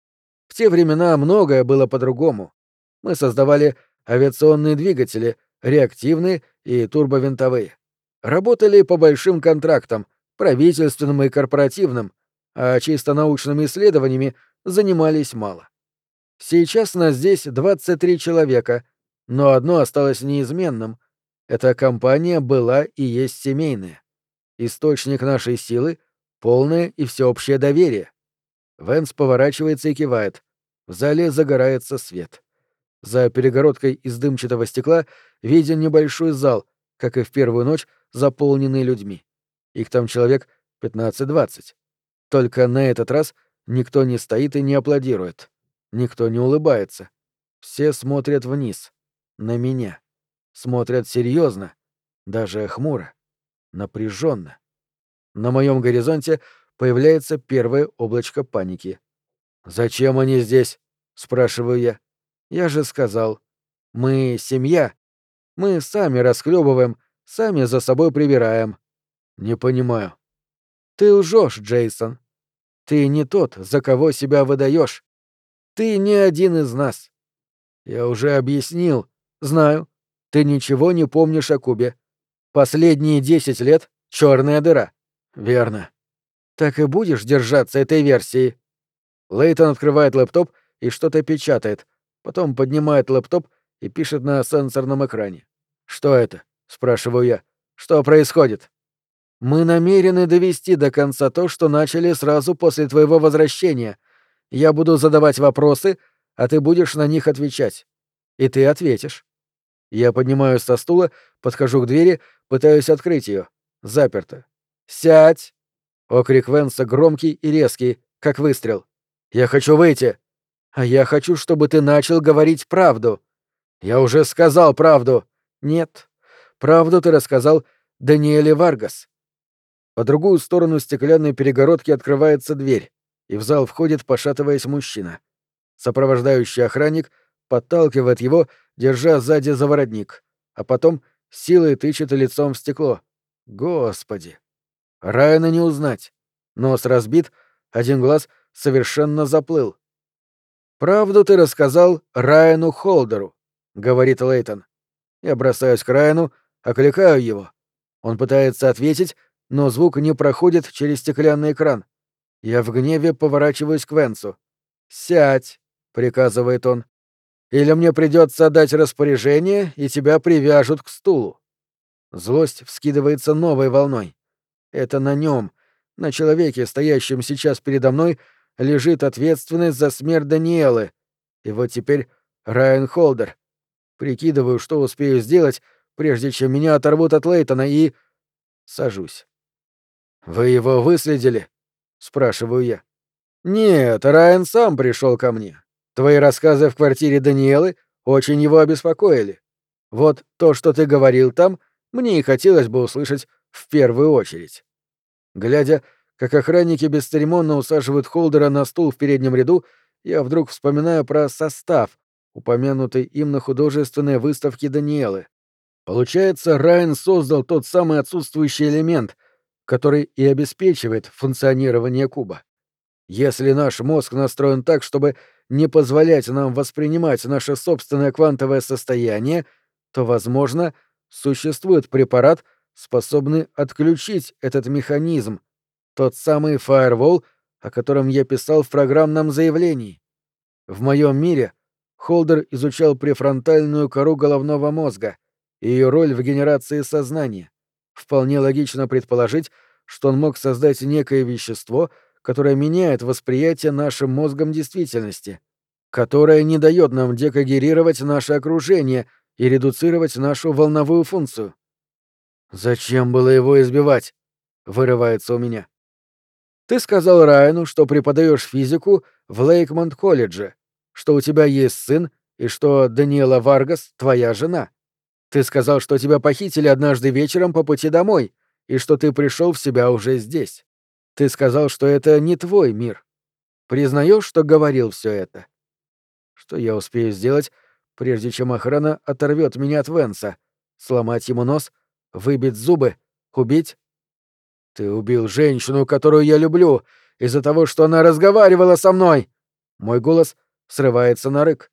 В те времена многое было по-другому. Мы создавали авиационные двигатели, реактивные и турбовинтовые. Работали по большим контрактам, правительственным и корпоративным, а чисто научными исследованиями занимались мало. Сейчас нас здесь 23 человека, но одно осталось неизменным. Эта компания была и есть семейная. Источник нашей силы — полное и всеобщее доверие. Венс поворачивается и кивает. В зале загорается свет. За перегородкой из дымчатого стекла виден небольшой зал, как и в первую ночь, заполненный людьми. Их там человек 15-20. Только на этот раз никто не стоит и не аплодирует. Никто не улыбается. Все смотрят вниз. На меня. Смотрят серьезно, даже хмуро, напряженно. На моем горизонте появляется первое облачко паники. «Зачем они здесь?» — спрашиваю я. «Я же сказал. Мы семья. Мы сами расхлебываем, сами за собой прибираем». «Не понимаю». «Ты лжешь, Джейсон. Ты не тот, за кого себя выдаешь. Ты не один из нас. Я уже объяснил. Знаю. Ты ничего не помнишь о Кубе. Последние десять лет — черная дыра. Верно так и будешь держаться этой версии. Лейтон открывает лэптоп и что-то печатает, потом поднимает лэптоп и пишет на сенсорном экране. «Что это?» — спрашиваю я. «Что происходит?» «Мы намерены довести до конца то, что начали сразу после твоего возвращения. Я буду задавать вопросы, а ты будешь на них отвечать. И ты ответишь». Я поднимаюсь со стула, подхожу к двери, пытаюсь открыть ее. Заперто. «Сядь!» Окрик Венса громкий и резкий, как выстрел. «Я хочу выйти!» «А я хочу, чтобы ты начал говорить правду!» «Я уже сказал правду!» «Нет. Правду ты рассказал Даниэле Варгас». По другую сторону стеклянной перегородки открывается дверь, и в зал входит, пошатываясь, мужчина. Сопровождающий охранник подталкивает его, держа сзади за воротник, а потом силой тычет лицом в стекло. Господи! Райана не узнать. Нос разбит, один глаз совершенно заплыл. «Правду ты рассказал Райану Холдеру», — говорит Лейтон. Я бросаюсь к Райану, окликаю его. Он пытается ответить, но звук не проходит через стеклянный экран. Я в гневе поворачиваюсь к Венсу. «Сядь», — приказывает он. «Или мне придется отдать распоряжение, и тебя привяжут к стулу». Злость вскидывается новой волной. Это на нем, на человеке, стоящем сейчас передо мной, лежит ответственность за смерть Даниэлы. И вот теперь Райан Холдер. Прикидываю, что успею сделать, прежде чем меня оторвут от Лейтона, и... Сажусь. «Вы его выследили?» — спрашиваю я. «Нет, Райан сам пришел ко мне. Твои рассказы в квартире Даниэлы очень его обеспокоили. Вот то, что ты говорил там, мне и хотелось бы услышать в первую очередь». Глядя, как охранники бесцеремонно усаживают Холдера на стул в переднем ряду, я вдруг вспоминаю про состав, упомянутый им на художественной выставке Даниэлы. Получается, Райан создал тот самый отсутствующий элемент, который и обеспечивает функционирование куба. Если наш мозг настроен так, чтобы не позволять нам воспринимать наше собственное квантовое состояние, то, возможно, существует препарат, способный отключить этот механизм, тот самый фаервол, о котором я писал в программном заявлении. В моем мире Холдер изучал префронтальную кору головного мозга и ее роль в генерации сознания. Вполне логично предположить, что он мог создать некое вещество, которое меняет восприятие нашим мозгом действительности, которое не дает нам декогерировать наше окружение и редуцировать нашу волновую функцию. «Зачем было его избивать?» — вырывается у меня. Ты сказал Райану, что преподаешь физику в Лейкмонт-колледже, что у тебя есть сын и что Даниэла Варгас — твоя жена. Ты сказал, что тебя похитили однажды вечером по пути домой и что ты пришел в себя уже здесь. Ты сказал, что это не твой мир. Признаешь, что говорил все это? Что я успею сделать, прежде чем охрана оторвет меня от Венса? Сломать ему нос? Выбить зубы? Убить? Ты убил женщину, которую я люблю, из-за того, что она разговаривала со мной. Мой голос срывается на рык.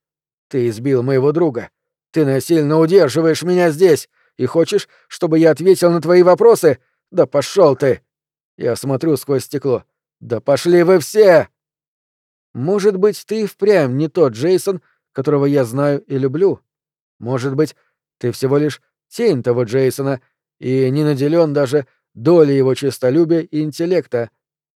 Ты избил моего друга. Ты насильно удерживаешь меня здесь и хочешь, чтобы я ответил на твои вопросы? Да пошел ты! Я смотрю сквозь стекло. Да пошли вы все! Может быть, ты впрямь не тот Джейсон, которого я знаю и люблю. Может быть, ты всего лишь тень того Джейсона и не наделен даже доли его честолюбия и интеллекта,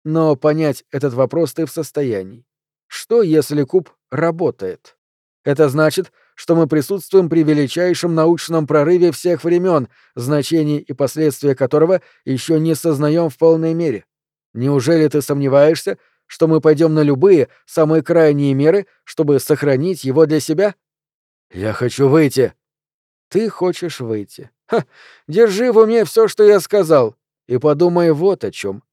но понять этот вопрос ты в состоянии. Что, если куб работает? Это значит, что мы присутствуем при величайшем научном прорыве всех времен, значение и последствия которого еще не сознаем в полной мере. Неужели ты сомневаешься, что мы пойдем на любые, самые крайние меры, чтобы сохранить его для себя? Я хочу выйти. Ты хочешь выйти. Ха, держи в уме все, что я сказал и подумай вот о чем.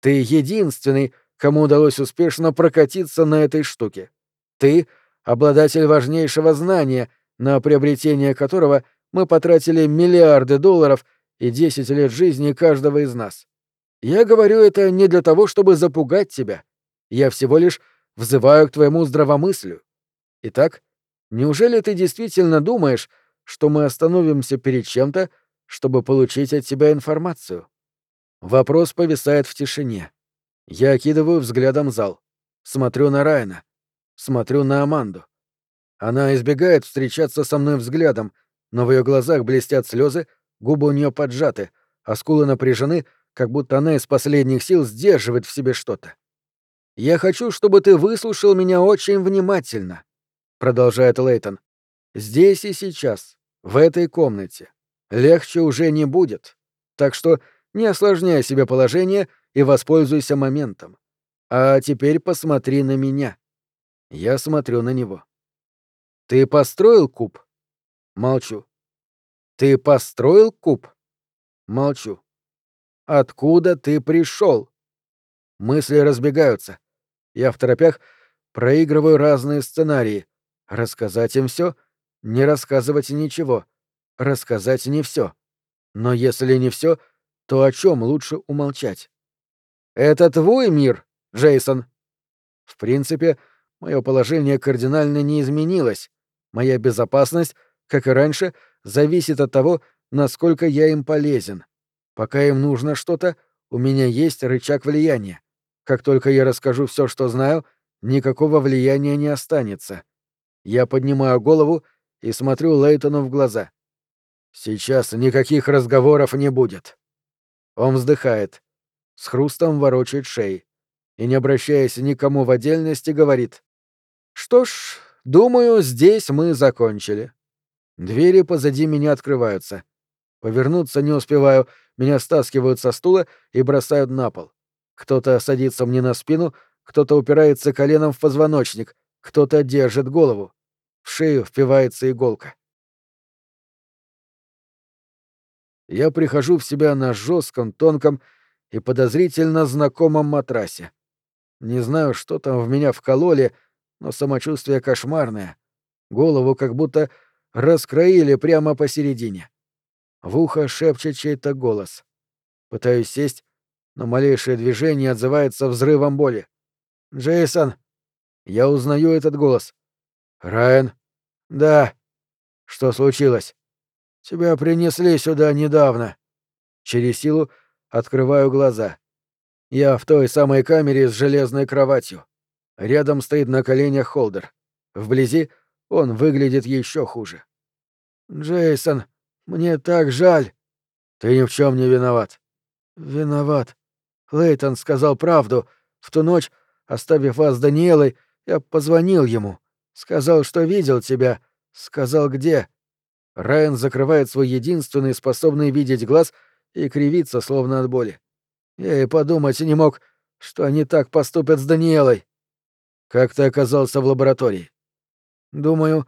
Ты единственный, кому удалось успешно прокатиться на этой штуке. Ты — обладатель важнейшего знания, на приобретение которого мы потратили миллиарды долларов и десять лет жизни каждого из нас. Я говорю это не для того, чтобы запугать тебя. Я всего лишь взываю к твоему здравомыслию. Итак, неужели ты действительно думаешь, что мы остановимся перед чем-то, чтобы получить от тебя информацию? Вопрос повисает в тишине. Я окидываю взглядом зал. Смотрю на Райана. Смотрю на Аманду. Она избегает встречаться со мной взглядом, но в ее глазах блестят слезы, губы у нее поджаты, а скулы напряжены, как будто она из последних сил сдерживает в себе что-то. «Я хочу, чтобы ты выслушал меня очень внимательно», — продолжает Лейтон. «Здесь и сейчас, в этой комнате. Легче уже не будет. Так что не осложняй себе положение и воспользуйся моментом. А теперь посмотри на меня. Я смотрю на него. Ты построил куб? Молчу. Ты построил куб? Молчу. Откуда ты пришел? Мысли разбегаются. Я в торопях проигрываю разные сценарии. Рассказать им все Не рассказывать ничего. Рассказать не все. Но если не все, то о чем лучше умолчать? Это твой мир, Джейсон. В принципе, мое положение кардинально не изменилось. Моя безопасность, как и раньше, зависит от того, насколько я им полезен. Пока им нужно что-то, у меня есть рычаг влияния. Как только я расскажу все, что знаю, никакого влияния не останется. Я поднимаю голову и смотрю Лейтону в глаза. Сейчас никаких разговоров не будет. Он вздыхает, с хрустом ворочает шеей и, не обращаясь никому в отдельности, говорит. «Что ж, думаю, здесь мы закончили». Двери позади меня открываются. Повернуться не успеваю, меня стаскивают со стула и бросают на пол. Кто-то садится мне на спину, кто-то упирается коленом в позвоночник, кто-то держит голову. В шею впивается иголка. Я прихожу в себя на жестком, тонком и подозрительно знакомом матрасе. Не знаю, что там в меня вкололи, но самочувствие кошмарное. Голову как будто раскроили прямо посередине. В ухо шепчет чей-то голос. Пытаюсь сесть, но малейшее движение отзывается взрывом боли. «Джейсон!» Я узнаю этот голос. «Райан?» «Да». «Что случилось?» «Тебя принесли сюда недавно». Через силу открываю глаза. Я в той самой камере с железной кроватью. Рядом стоит на коленях Холдер. Вблизи он выглядит еще хуже. «Джейсон, мне так жаль». «Ты ни в чем не виноват». «Виноват. Лейтон сказал правду. В ту ночь, оставив вас с Даниэлой, я позвонил ему. Сказал, что видел тебя. Сказал, где. Райан закрывает свой единственный способный видеть глаз и кривится, словно от боли. Я и подумать не мог, что они так поступят с Даниэлой. Как ты оказался в лаборатории? Думаю,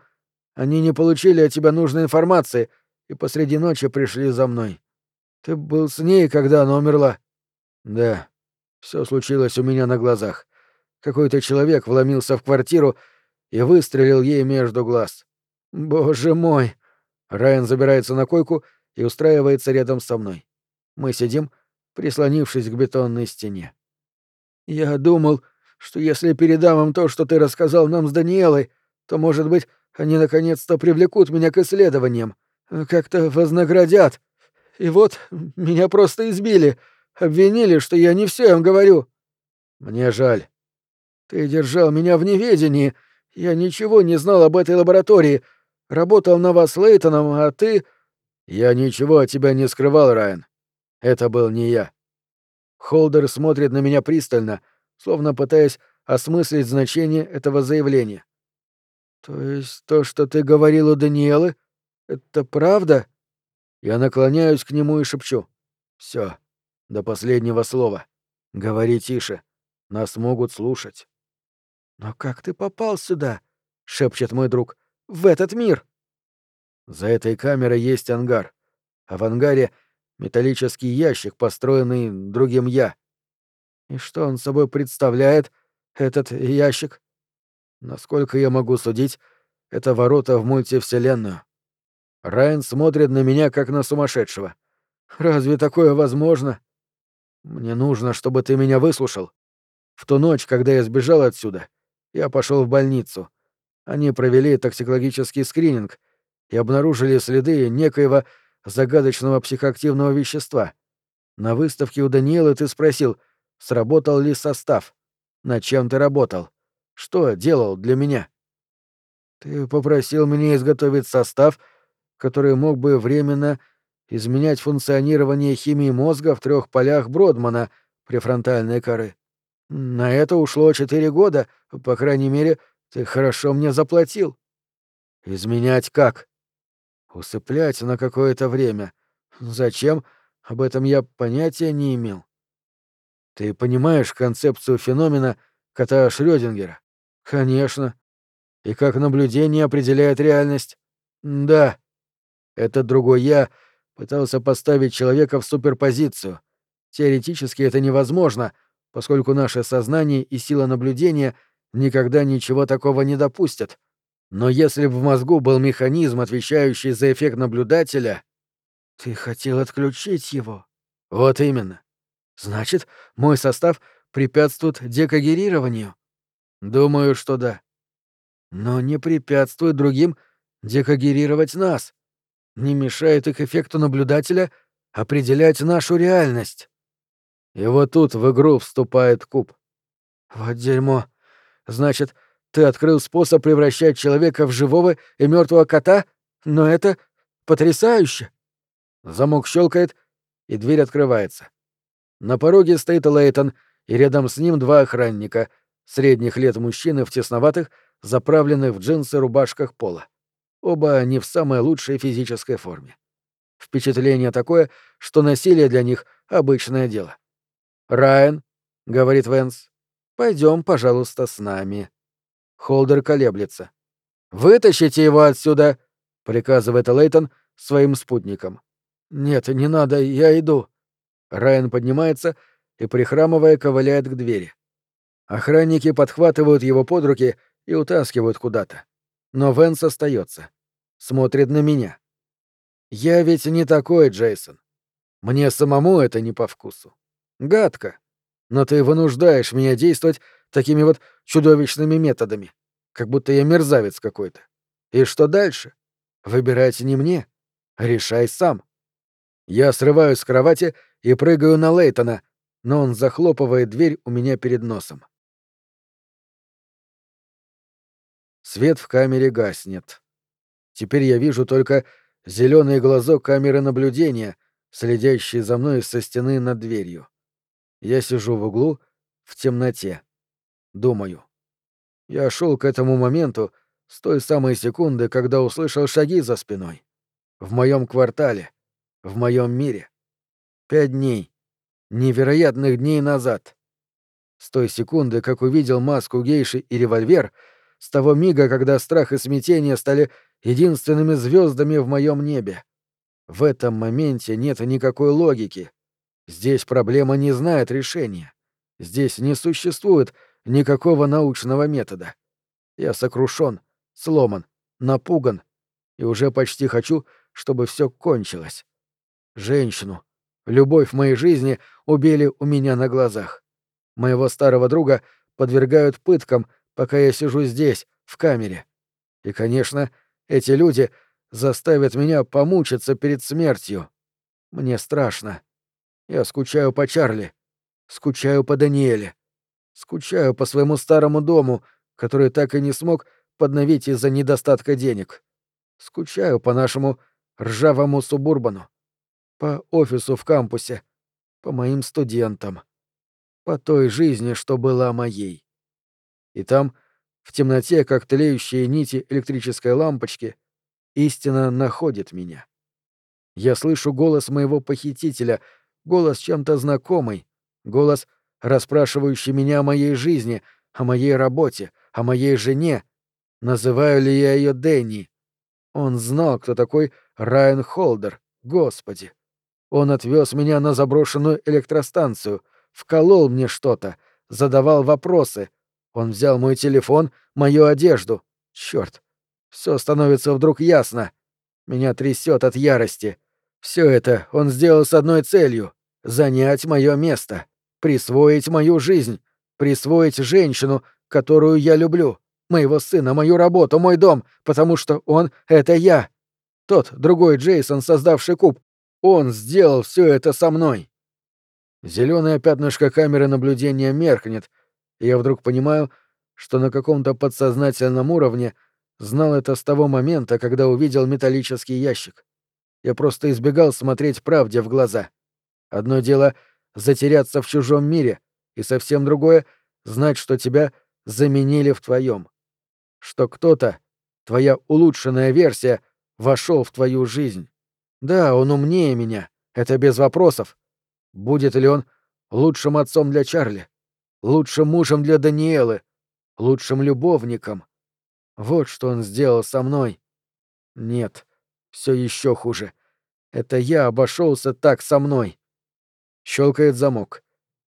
они не получили от тебя нужной информации и посреди ночи пришли за мной. Ты был с ней, когда она умерла? Да. Все случилось у меня на глазах. Какой-то человек вломился в квартиру и выстрелил ей между глаз. Боже мой! Райан забирается на койку и устраивается рядом со мной. Мы сидим, прислонившись к бетонной стене. «Я думал, что если передам им то, что ты рассказал нам с Даниэлой, то, может быть, они наконец-то привлекут меня к исследованиям, как-то вознаградят. И вот меня просто избили, обвинили, что я не все им говорю». «Мне жаль. Ты держал меня в неведении. Я ничего не знал об этой лаборатории, Работал на вас Лейтоном, а ты...» «Я ничего от тебя не скрывал, Райан. Это был не я». Холдер смотрит на меня пристально, словно пытаясь осмыслить значение этого заявления. «То есть то, что ты говорил у Даниэлы, это правда?» Я наклоняюсь к нему и шепчу. Все, до последнего слова. Говори тише. Нас могут слушать». «Но как ты попал сюда?» — шепчет мой друг в этот мир. За этой камерой есть ангар, а в ангаре металлический ящик, построенный другим я. И что он собой представляет, этот ящик? Насколько я могу судить, это ворота в мультивселенную. Райан смотрит на меня, как на сумасшедшего. Разве такое возможно? Мне нужно, чтобы ты меня выслушал. В ту ночь, когда я сбежал отсюда, я пошел в больницу — они провели токсикологический скрининг и обнаружили следы некоего загадочного психоактивного вещества. На выставке у Даниэлы ты спросил, сработал ли состав. Над чем ты работал? Что делал для меня? Ты попросил меня изготовить состав, который мог бы временно изменять функционирование химии мозга в трех полях Бродмана префронтальной коры. На это ушло четыре года, по крайней мере, ты хорошо мне заплатил. Изменять как? Усыплять на какое-то время. Зачем? Об этом я понятия не имел. Ты понимаешь концепцию феномена кота Шрёдингера? Конечно. И как наблюдение определяет реальность? Да. Этот другой я пытался поставить человека в суперпозицию. Теоретически это невозможно, поскольку наше сознание и сила наблюдения — никогда ничего такого не допустят. Но если бы в мозгу был механизм, отвечающий за эффект наблюдателя... Ты хотел отключить его? Вот именно. Значит, мой состав препятствует декогерированию? Думаю, что да. Но не препятствует другим декогерировать нас. Не мешает их эффекту наблюдателя определять нашу реальность. И вот тут в игру вступает куб. Вот дерьмо. Значит, ты открыл способ превращать человека в живого и мертвого кота? Но это потрясающе. Замок щелкает, и дверь открывается. На пороге стоит Лейтон, и рядом с ним два охранника, средних лет мужчины в тесноватых, заправленных в джинсы рубашках пола. Оба не в самой лучшей физической форме. Впечатление такое, что насилие для них — обычное дело. «Райан», — говорит Венс, — «пойдем, пожалуйста, с нами». Холдер колеблется. «Вытащите его отсюда!» — приказывает Лейтон своим спутникам. «Нет, не надо, я иду». Райан поднимается и, прихрамывая, ковыляет к двери. Охранники подхватывают его под руки и утаскивают куда-то. Но Венс остается. Смотрит на меня. Я ведь не такой, Джейсон. Мне самому это не по вкусу. Гадко. Но ты вынуждаешь меня действовать такими вот чудовищными методами. Как будто я мерзавец какой-то. И что дальше? Выбирать не мне. Решай сам. Я срываюсь с кровати и прыгаю на Лейтона, но он захлопывает дверь у меня перед носом. Свет в камере гаснет. Теперь я вижу только зеленый глазок камеры наблюдения, следящий за мной со стены над дверью. Я сижу в углу, в темноте. Думаю. Я шел к этому моменту с той самой секунды, когда услышал шаги за спиной. В моем квартале, в моем мире. Пять дней. Невероятных дней назад. С той секунды, как увидел маску гейши и револьвер — с того мига, когда страх и смятение стали единственными звездами в моем небе. В этом моменте нет никакой логики. Здесь проблема не знает решения. Здесь не существует никакого научного метода. Я сокрушен, сломан, напуган и уже почти хочу, чтобы все кончилось. Женщину, любовь в моей жизни убили у меня на глазах. Моего старого друга подвергают пыткам — пока я сижу здесь, в камере. И, конечно, эти люди заставят меня помучиться перед смертью. Мне страшно. Я скучаю по Чарли, скучаю по Даниэле, скучаю по своему старому дому, который так и не смог подновить из-за недостатка денег. Скучаю по нашему ржавому субурбану, по офису в кампусе, по моим студентам, по той жизни, что была моей. И там, в темноте, как тлеющие нити электрической лампочки, истина находит меня. Я слышу голос моего похитителя, голос чем-то знакомый, голос, расспрашивающий меня о моей жизни, о моей работе, о моей жене. Называю ли я ее Дэнни? Он знал, кто такой Райан Холдер, господи. Он отвез меня на заброшенную электростанцию, вколол мне что-то, задавал вопросы — он взял мой телефон, мою одежду. Черт! Все становится вдруг ясно. Меня трясет от ярости. Все это он сделал с одной целью — занять мое место, присвоить мою жизнь, присвоить женщину, которую я люблю, моего сына, мою работу, мой дом, потому что он — это я. Тот, другой Джейсон, создавший куб, он сделал все это со мной. Зеленое пятнышко камеры наблюдения меркнет — и я вдруг понимаю, что на каком-то подсознательном уровне знал это с того момента, когда увидел металлический ящик. Я просто избегал смотреть правде в глаза. Одно дело — затеряться в чужом мире, и совсем другое — знать, что тебя заменили в твоем. Что кто-то, твоя улучшенная версия, вошел в твою жизнь. Да, он умнее меня, это без вопросов. Будет ли он лучшим отцом для Чарли? лучшим мужем для Даниэлы, лучшим любовником. Вот что он сделал со мной. Нет, все еще хуже. Это я обошелся так со мной. Щелкает замок.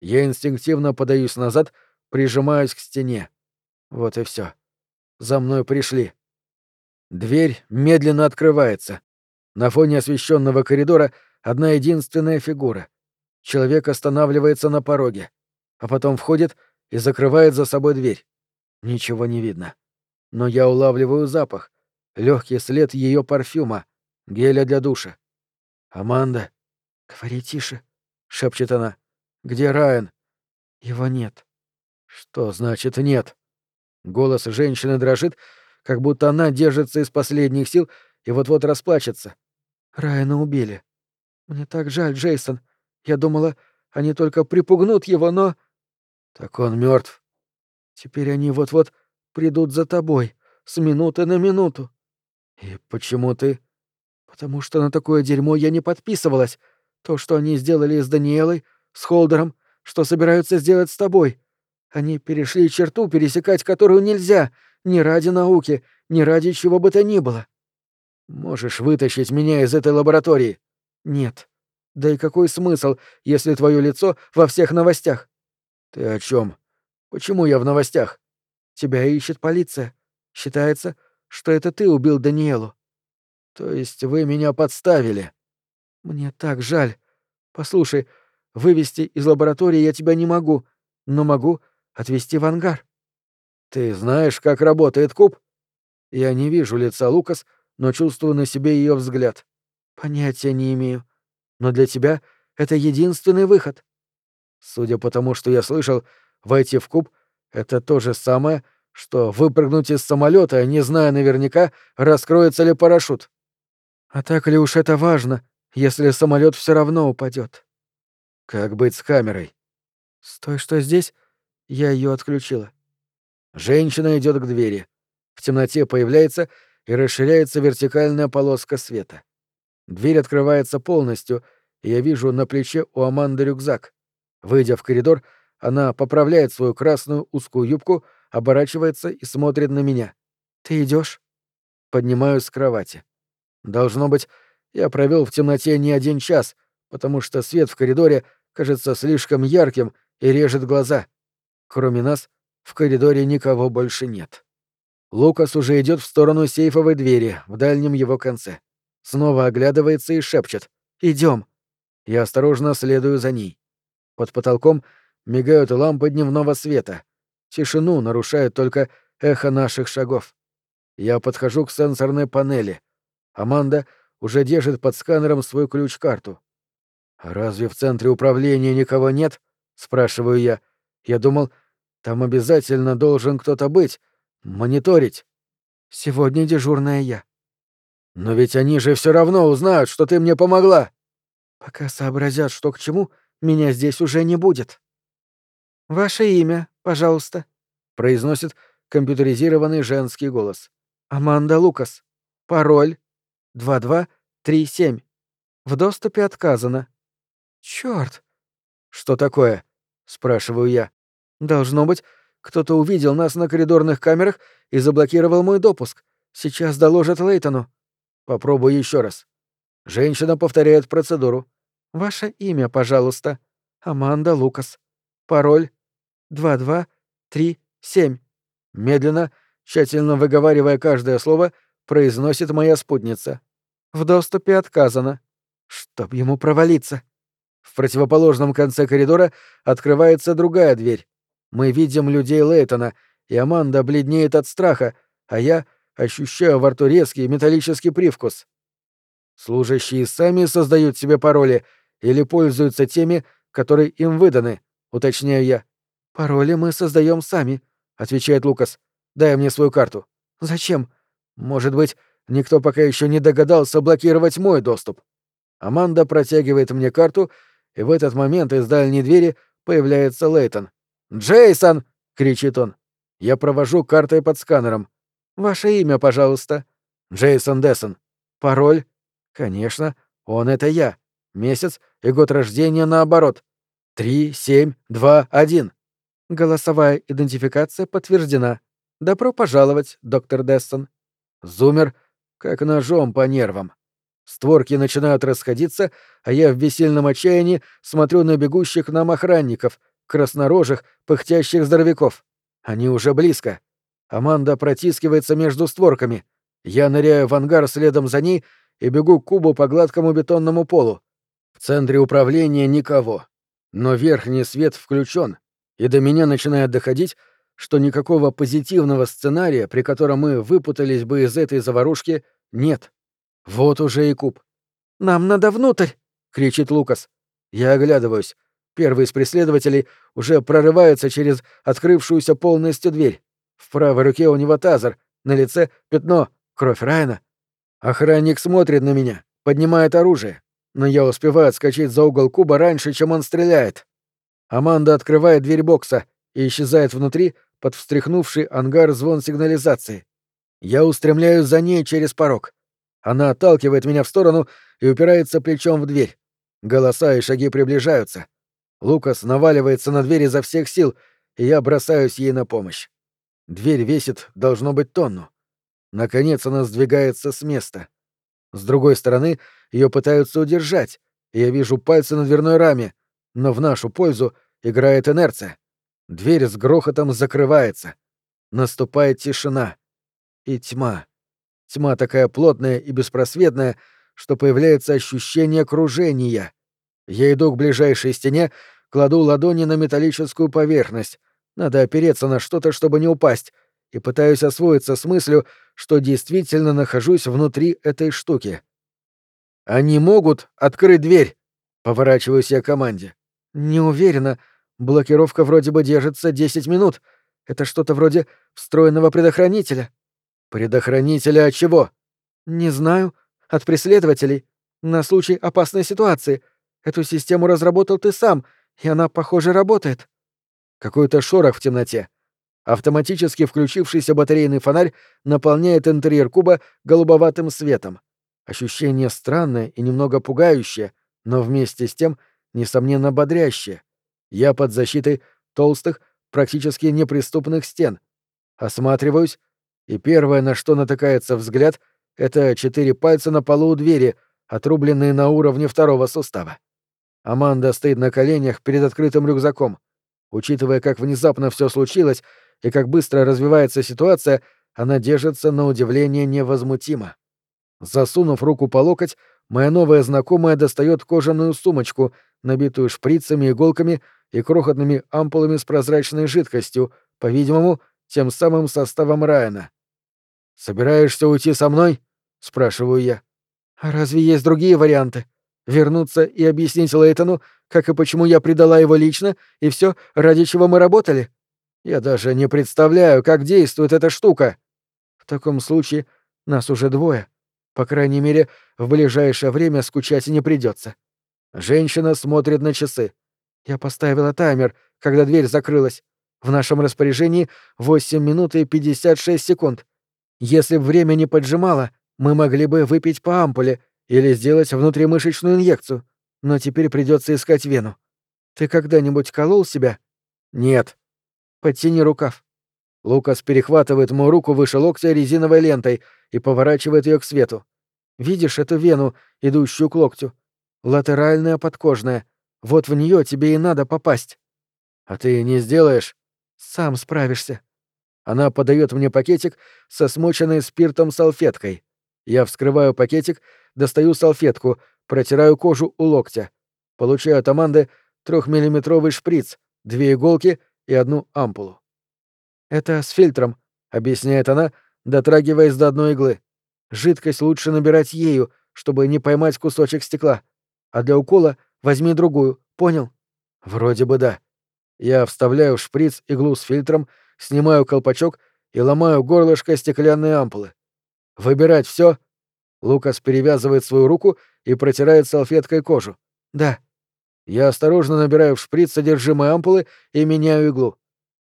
Я инстинктивно подаюсь назад, прижимаюсь к стене. Вот и все. За мной пришли. Дверь медленно открывается. На фоне освещенного коридора одна единственная фигура. Человек останавливается на пороге, а потом входит и закрывает за собой дверь. Ничего не видно. Но я улавливаю запах, легкий след ее парфюма, геля для душа. «Аманда!» «Говори тише», — шепчет она. «Где Райан?» «Его нет». «Что значит нет?» Голос женщины дрожит, как будто она держится из последних сил и вот-вот расплачется. «Райана убили. Мне так жаль, Джейсон. Я думала, они только припугнут его, но...» «Так он мертв. Теперь они вот-вот придут за тобой, с минуты на минуту». «И почему ты...» «Потому что на такое дерьмо я не подписывалась. То, что они сделали с Даниэлой, с Холдером, что собираются сделать с тобой. Они перешли черту, пересекать которую нельзя, ни ради науки, ни ради чего бы то ни было. Можешь вытащить меня из этой лаборатории? Нет. Да и какой смысл, если твое лицо во всех новостях? Ты о чем? Почему я в новостях? Тебя ищет полиция. Считается, что это ты убил Даниэлу. То есть вы меня подставили? Мне так жаль. Послушай, вывести из лаборатории я тебя не могу, но могу отвезти в ангар. Ты знаешь, как работает куб? Я не вижу лица Лукас, но чувствую на себе ее взгляд. Понятия не имею. Но для тебя это единственный выход. Судя по тому, что я слышал, войти в куб — это то же самое, что выпрыгнуть из самолета, не зная наверняка, раскроется ли парашют. А так ли уж это важно, если самолет все равно упадет? Как быть с камерой? Стой, что здесь, я ее отключила. Женщина идет к двери. В темноте появляется и расширяется вертикальная полоска света. Дверь открывается полностью, и я вижу на плече у Аманды рюкзак. Выйдя в коридор, она поправляет свою красную узкую юбку, оборачивается и смотрит на меня. «Ты идешь? Поднимаюсь с кровати. Должно быть, я провел в темноте не один час, потому что свет в коридоре кажется слишком ярким и режет глаза. Кроме нас, в коридоре никого больше нет. Лукас уже идет в сторону сейфовой двери, в дальнем его конце. Снова оглядывается и шепчет «Идем». Я осторожно следую за ней. Под потолком мигают лампы дневного света. Тишину нарушает только эхо наших шагов. Я подхожу к сенсорной панели. Аманда уже держит под сканером свою ключ-карту. «Разве в центре управления никого нет?» — спрашиваю я. «Я думал, там обязательно должен кто-то быть, мониторить. Сегодня дежурная я. Но ведь они же все равно узнают, что ты мне помогла. Пока сообразят, что к чему, меня здесь уже не будет. Ваше имя, пожалуйста, произносит компьютеризированный женский голос. Аманда Лукас. Пароль 2237. В доступе отказано. Черт! Что такое? спрашиваю я. Должно быть, кто-то увидел нас на коридорных камерах и заблокировал мой допуск. Сейчас доложат Лейтону. Попробую еще раз. Женщина повторяет процедуру. Ваше имя, пожалуйста. Аманда Лукас. Пароль 2237. Медленно, тщательно выговаривая каждое слово, произносит моя спутница. В доступе отказано. Чтоб ему провалиться. В противоположном конце коридора открывается другая дверь. Мы видим людей Лейтона, и Аманда бледнеет от страха, а я ощущаю во рту резкий металлический привкус. Служащие сами создают себе пароли или пользуются теми, которые им выданы, уточняю я. Пароли мы создаем сами, отвечает Лукас. Дай мне свою карту. Зачем? Может быть, никто пока еще не догадался блокировать мой доступ. Аманда протягивает мне карту, и в этот момент из дальней двери появляется Лейтон. «Джейсон!» — кричит он. Я провожу картой под сканером. «Ваше имя, пожалуйста». «Джейсон Дессон». «Пароль?» «Конечно, он — это я. Месяц и год рождения наоборот. Три, семь, два, один». Голосовая идентификация подтверждена. Добро пожаловать, доктор Дессон. Зумер, как ножом по нервам. Створки начинают расходиться, а я в бессильном отчаянии смотрю на бегущих нам охранников — краснорожих, пыхтящих здоровяков. Они уже близко. Аманда протискивается между створками. Я ныряю в ангар следом за ней и бегу к кубу по гладкому бетонному полу. В центре управления никого. Но верхний свет включен, и до меня начинает доходить, что никакого позитивного сценария, при котором мы выпутались бы из этой заварушки, нет. Вот уже и куб. «Нам надо внутрь!» — кричит Лукас. Я оглядываюсь. Первый из преследователей уже прорывается через открывшуюся полностью дверь. В правой руке у него тазер, на лице пятно, кровь Райана. Охранник смотрит на меня, поднимает оружие, но я успеваю отскочить за угол куба раньше, чем он стреляет. Аманда открывает дверь бокса и исчезает внутри под встряхнувший ангар звон сигнализации. Я устремляюсь за ней через порог. Она отталкивает меня в сторону и упирается плечом в дверь. Голоса и шаги приближаются. Лукас наваливается на дверь изо всех сил, и я бросаюсь ей на помощь. Дверь весит, должно быть, тонну. Наконец она сдвигается с места. С другой стороны, ее пытаются удержать, и я вижу пальцы на дверной раме, но в нашу пользу играет инерция. Дверь с грохотом закрывается. Наступает тишина. И тьма. Тьма такая плотная и беспросветная, что появляется ощущение кружения. Я иду к ближайшей стене, кладу ладони на металлическую поверхность. Надо опереться на что-то, чтобы не упасть, и пытаюсь освоиться с мыслью, что действительно нахожусь внутри этой штуки. «Они могут открыть дверь?» — поворачиваюсь я к команде. «Не уверена. Блокировка вроде бы держится 10 минут. Это что-то вроде встроенного предохранителя». «Предохранителя от чего?» «Не знаю. От преследователей. На случай опасной ситуации. Эту систему разработал ты сам, и она, похоже, работает». Какой-то шорох в темноте. Автоматически включившийся батарейный фонарь наполняет интерьер куба голубоватым светом. Ощущение странное и немного пугающее, но вместе с тем, несомненно, бодрящее. Я под защитой толстых, практически неприступных стен. Осматриваюсь, и первое, на что натыкается взгляд, это четыре пальца на полу у двери, отрубленные на уровне второго сустава. Аманда стоит на коленях перед открытым рюкзаком. Учитывая, как внезапно все случилось и как быстро развивается ситуация, она держится на удивление невозмутимо. Засунув руку по локоть, моя новая знакомая достает кожаную сумочку, набитую шприцами, иголками и крохотными ампулами с прозрачной жидкостью, по-видимому, тем самым составом Райана. «Собираешься уйти со мной?» — спрашиваю я. «А разве есть другие варианты? Вернуться и объяснить Лейтону, как и почему я предала его лично, и все, ради чего мы работали? Я даже не представляю, как действует эта штука. В таком случае нас уже двое. По крайней мере, в ближайшее время скучать не придется. Женщина смотрит на часы. Я поставила таймер, когда дверь закрылась. В нашем распоряжении 8 минут и 56 секунд. Если бы время не поджимало, мы могли бы выпить по ампуле или сделать внутримышечную инъекцию, но теперь придется искать вену. Ты когда-нибудь колол себя? Нет. Подтяни рукав. Лукас перехватывает мою руку выше локтя резиновой лентой и поворачивает ее к свету. Видишь эту вену, идущую к локтю? Латеральная подкожная. Вот в нее тебе и надо попасть. А ты не сделаешь? Сам справишься. Она подает мне пакетик со смоченной спиртом салфеткой. Я вскрываю пакетик, достаю салфетку, протираю кожу у локтя. Получаю от Аманды трехмиллиметровый шприц, две иголки и одну ампулу. «Это с фильтром», — объясняет она, дотрагиваясь до одной иглы. «Жидкость лучше набирать ею, чтобы не поймать кусочек стекла. А для укола возьми другую, понял?» «Вроде бы да». Я вставляю в шприц иглу с фильтром, снимаю колпачок и ломаю горлышко стеклянной ампулы. «Выбирать все? Лукас перевязывает свою руку и протирает салфеткой кожу. «Да». Я осторожно набираю в шприц содержимое ампулы и меняю иглу.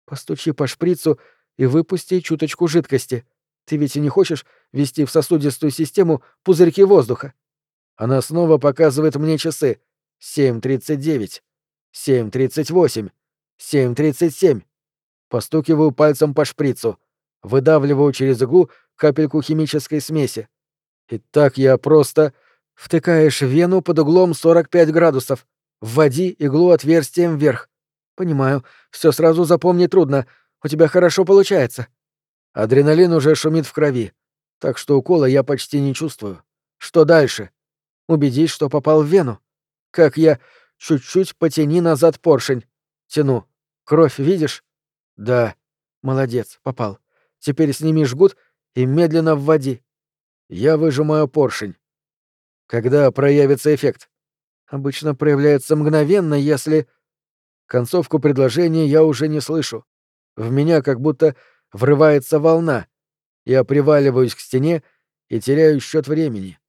«Постучи по шприцу и выпусти чуточку жидкости. Ты ведь и не хочешь ввести в сосудистую систему пузырьки воздуха?» Она снова показывает мне часы. 7.39. 7.38. 7.37. Постукиваю пальцем по шприцу. Выдавливаю через иглу капельку химической смеси. И так я просто... Втыкаешь вену под углом 45 градусов. Вводи иглу отверстием вверх. Понимаю, все сразу запомнить трудно. У тебя хорошо получается. Адреналин уже шумит в крови. Так что укола я почти не чувствую. Что дальше? Убедись, что попал в вену. Как я... Чуть-чуть потяни назад поршень. Тяну. Кровь видишь? Да. Молодец, попал. Теперь сними жгут и медленно вводи. Я выжимаю поршень. Когда проявится эффект? Обычно проявляется мгновенно, если... Концовку предложения я уже не слышу. В меня как будто врывается волна. Я приваливаюсь к стене и теряю счет времени.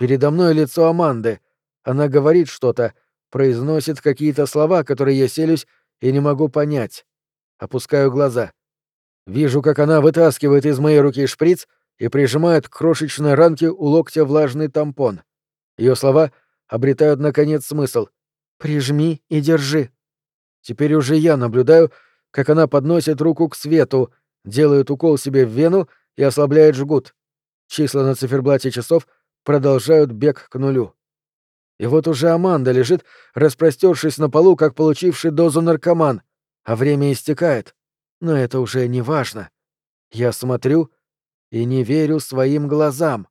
Передо мной лицо Аманды. Она говорит что-то, произносит какие-то слова, которые я селюсь и не могу понять. Опускаю глаза. Вижу, как она вытаскивает из моей руки шприц и прижимает к крошечной ранке у локтя влажный тампон. Ее слова обретают, наконец, смысл. «Прижми и держи». Теперь уже я наблюдаю, как она подносит руку к свету, делает укол себе в вену и ослабляет жгут. Числа на циферблате часов продолжают бег к нулю. И вот уже Аманда лежит, распростершись на полу, как получивший дозу наркоман, а время истекает. Но это уже не важно. Я смотрю и не верю своим глазам.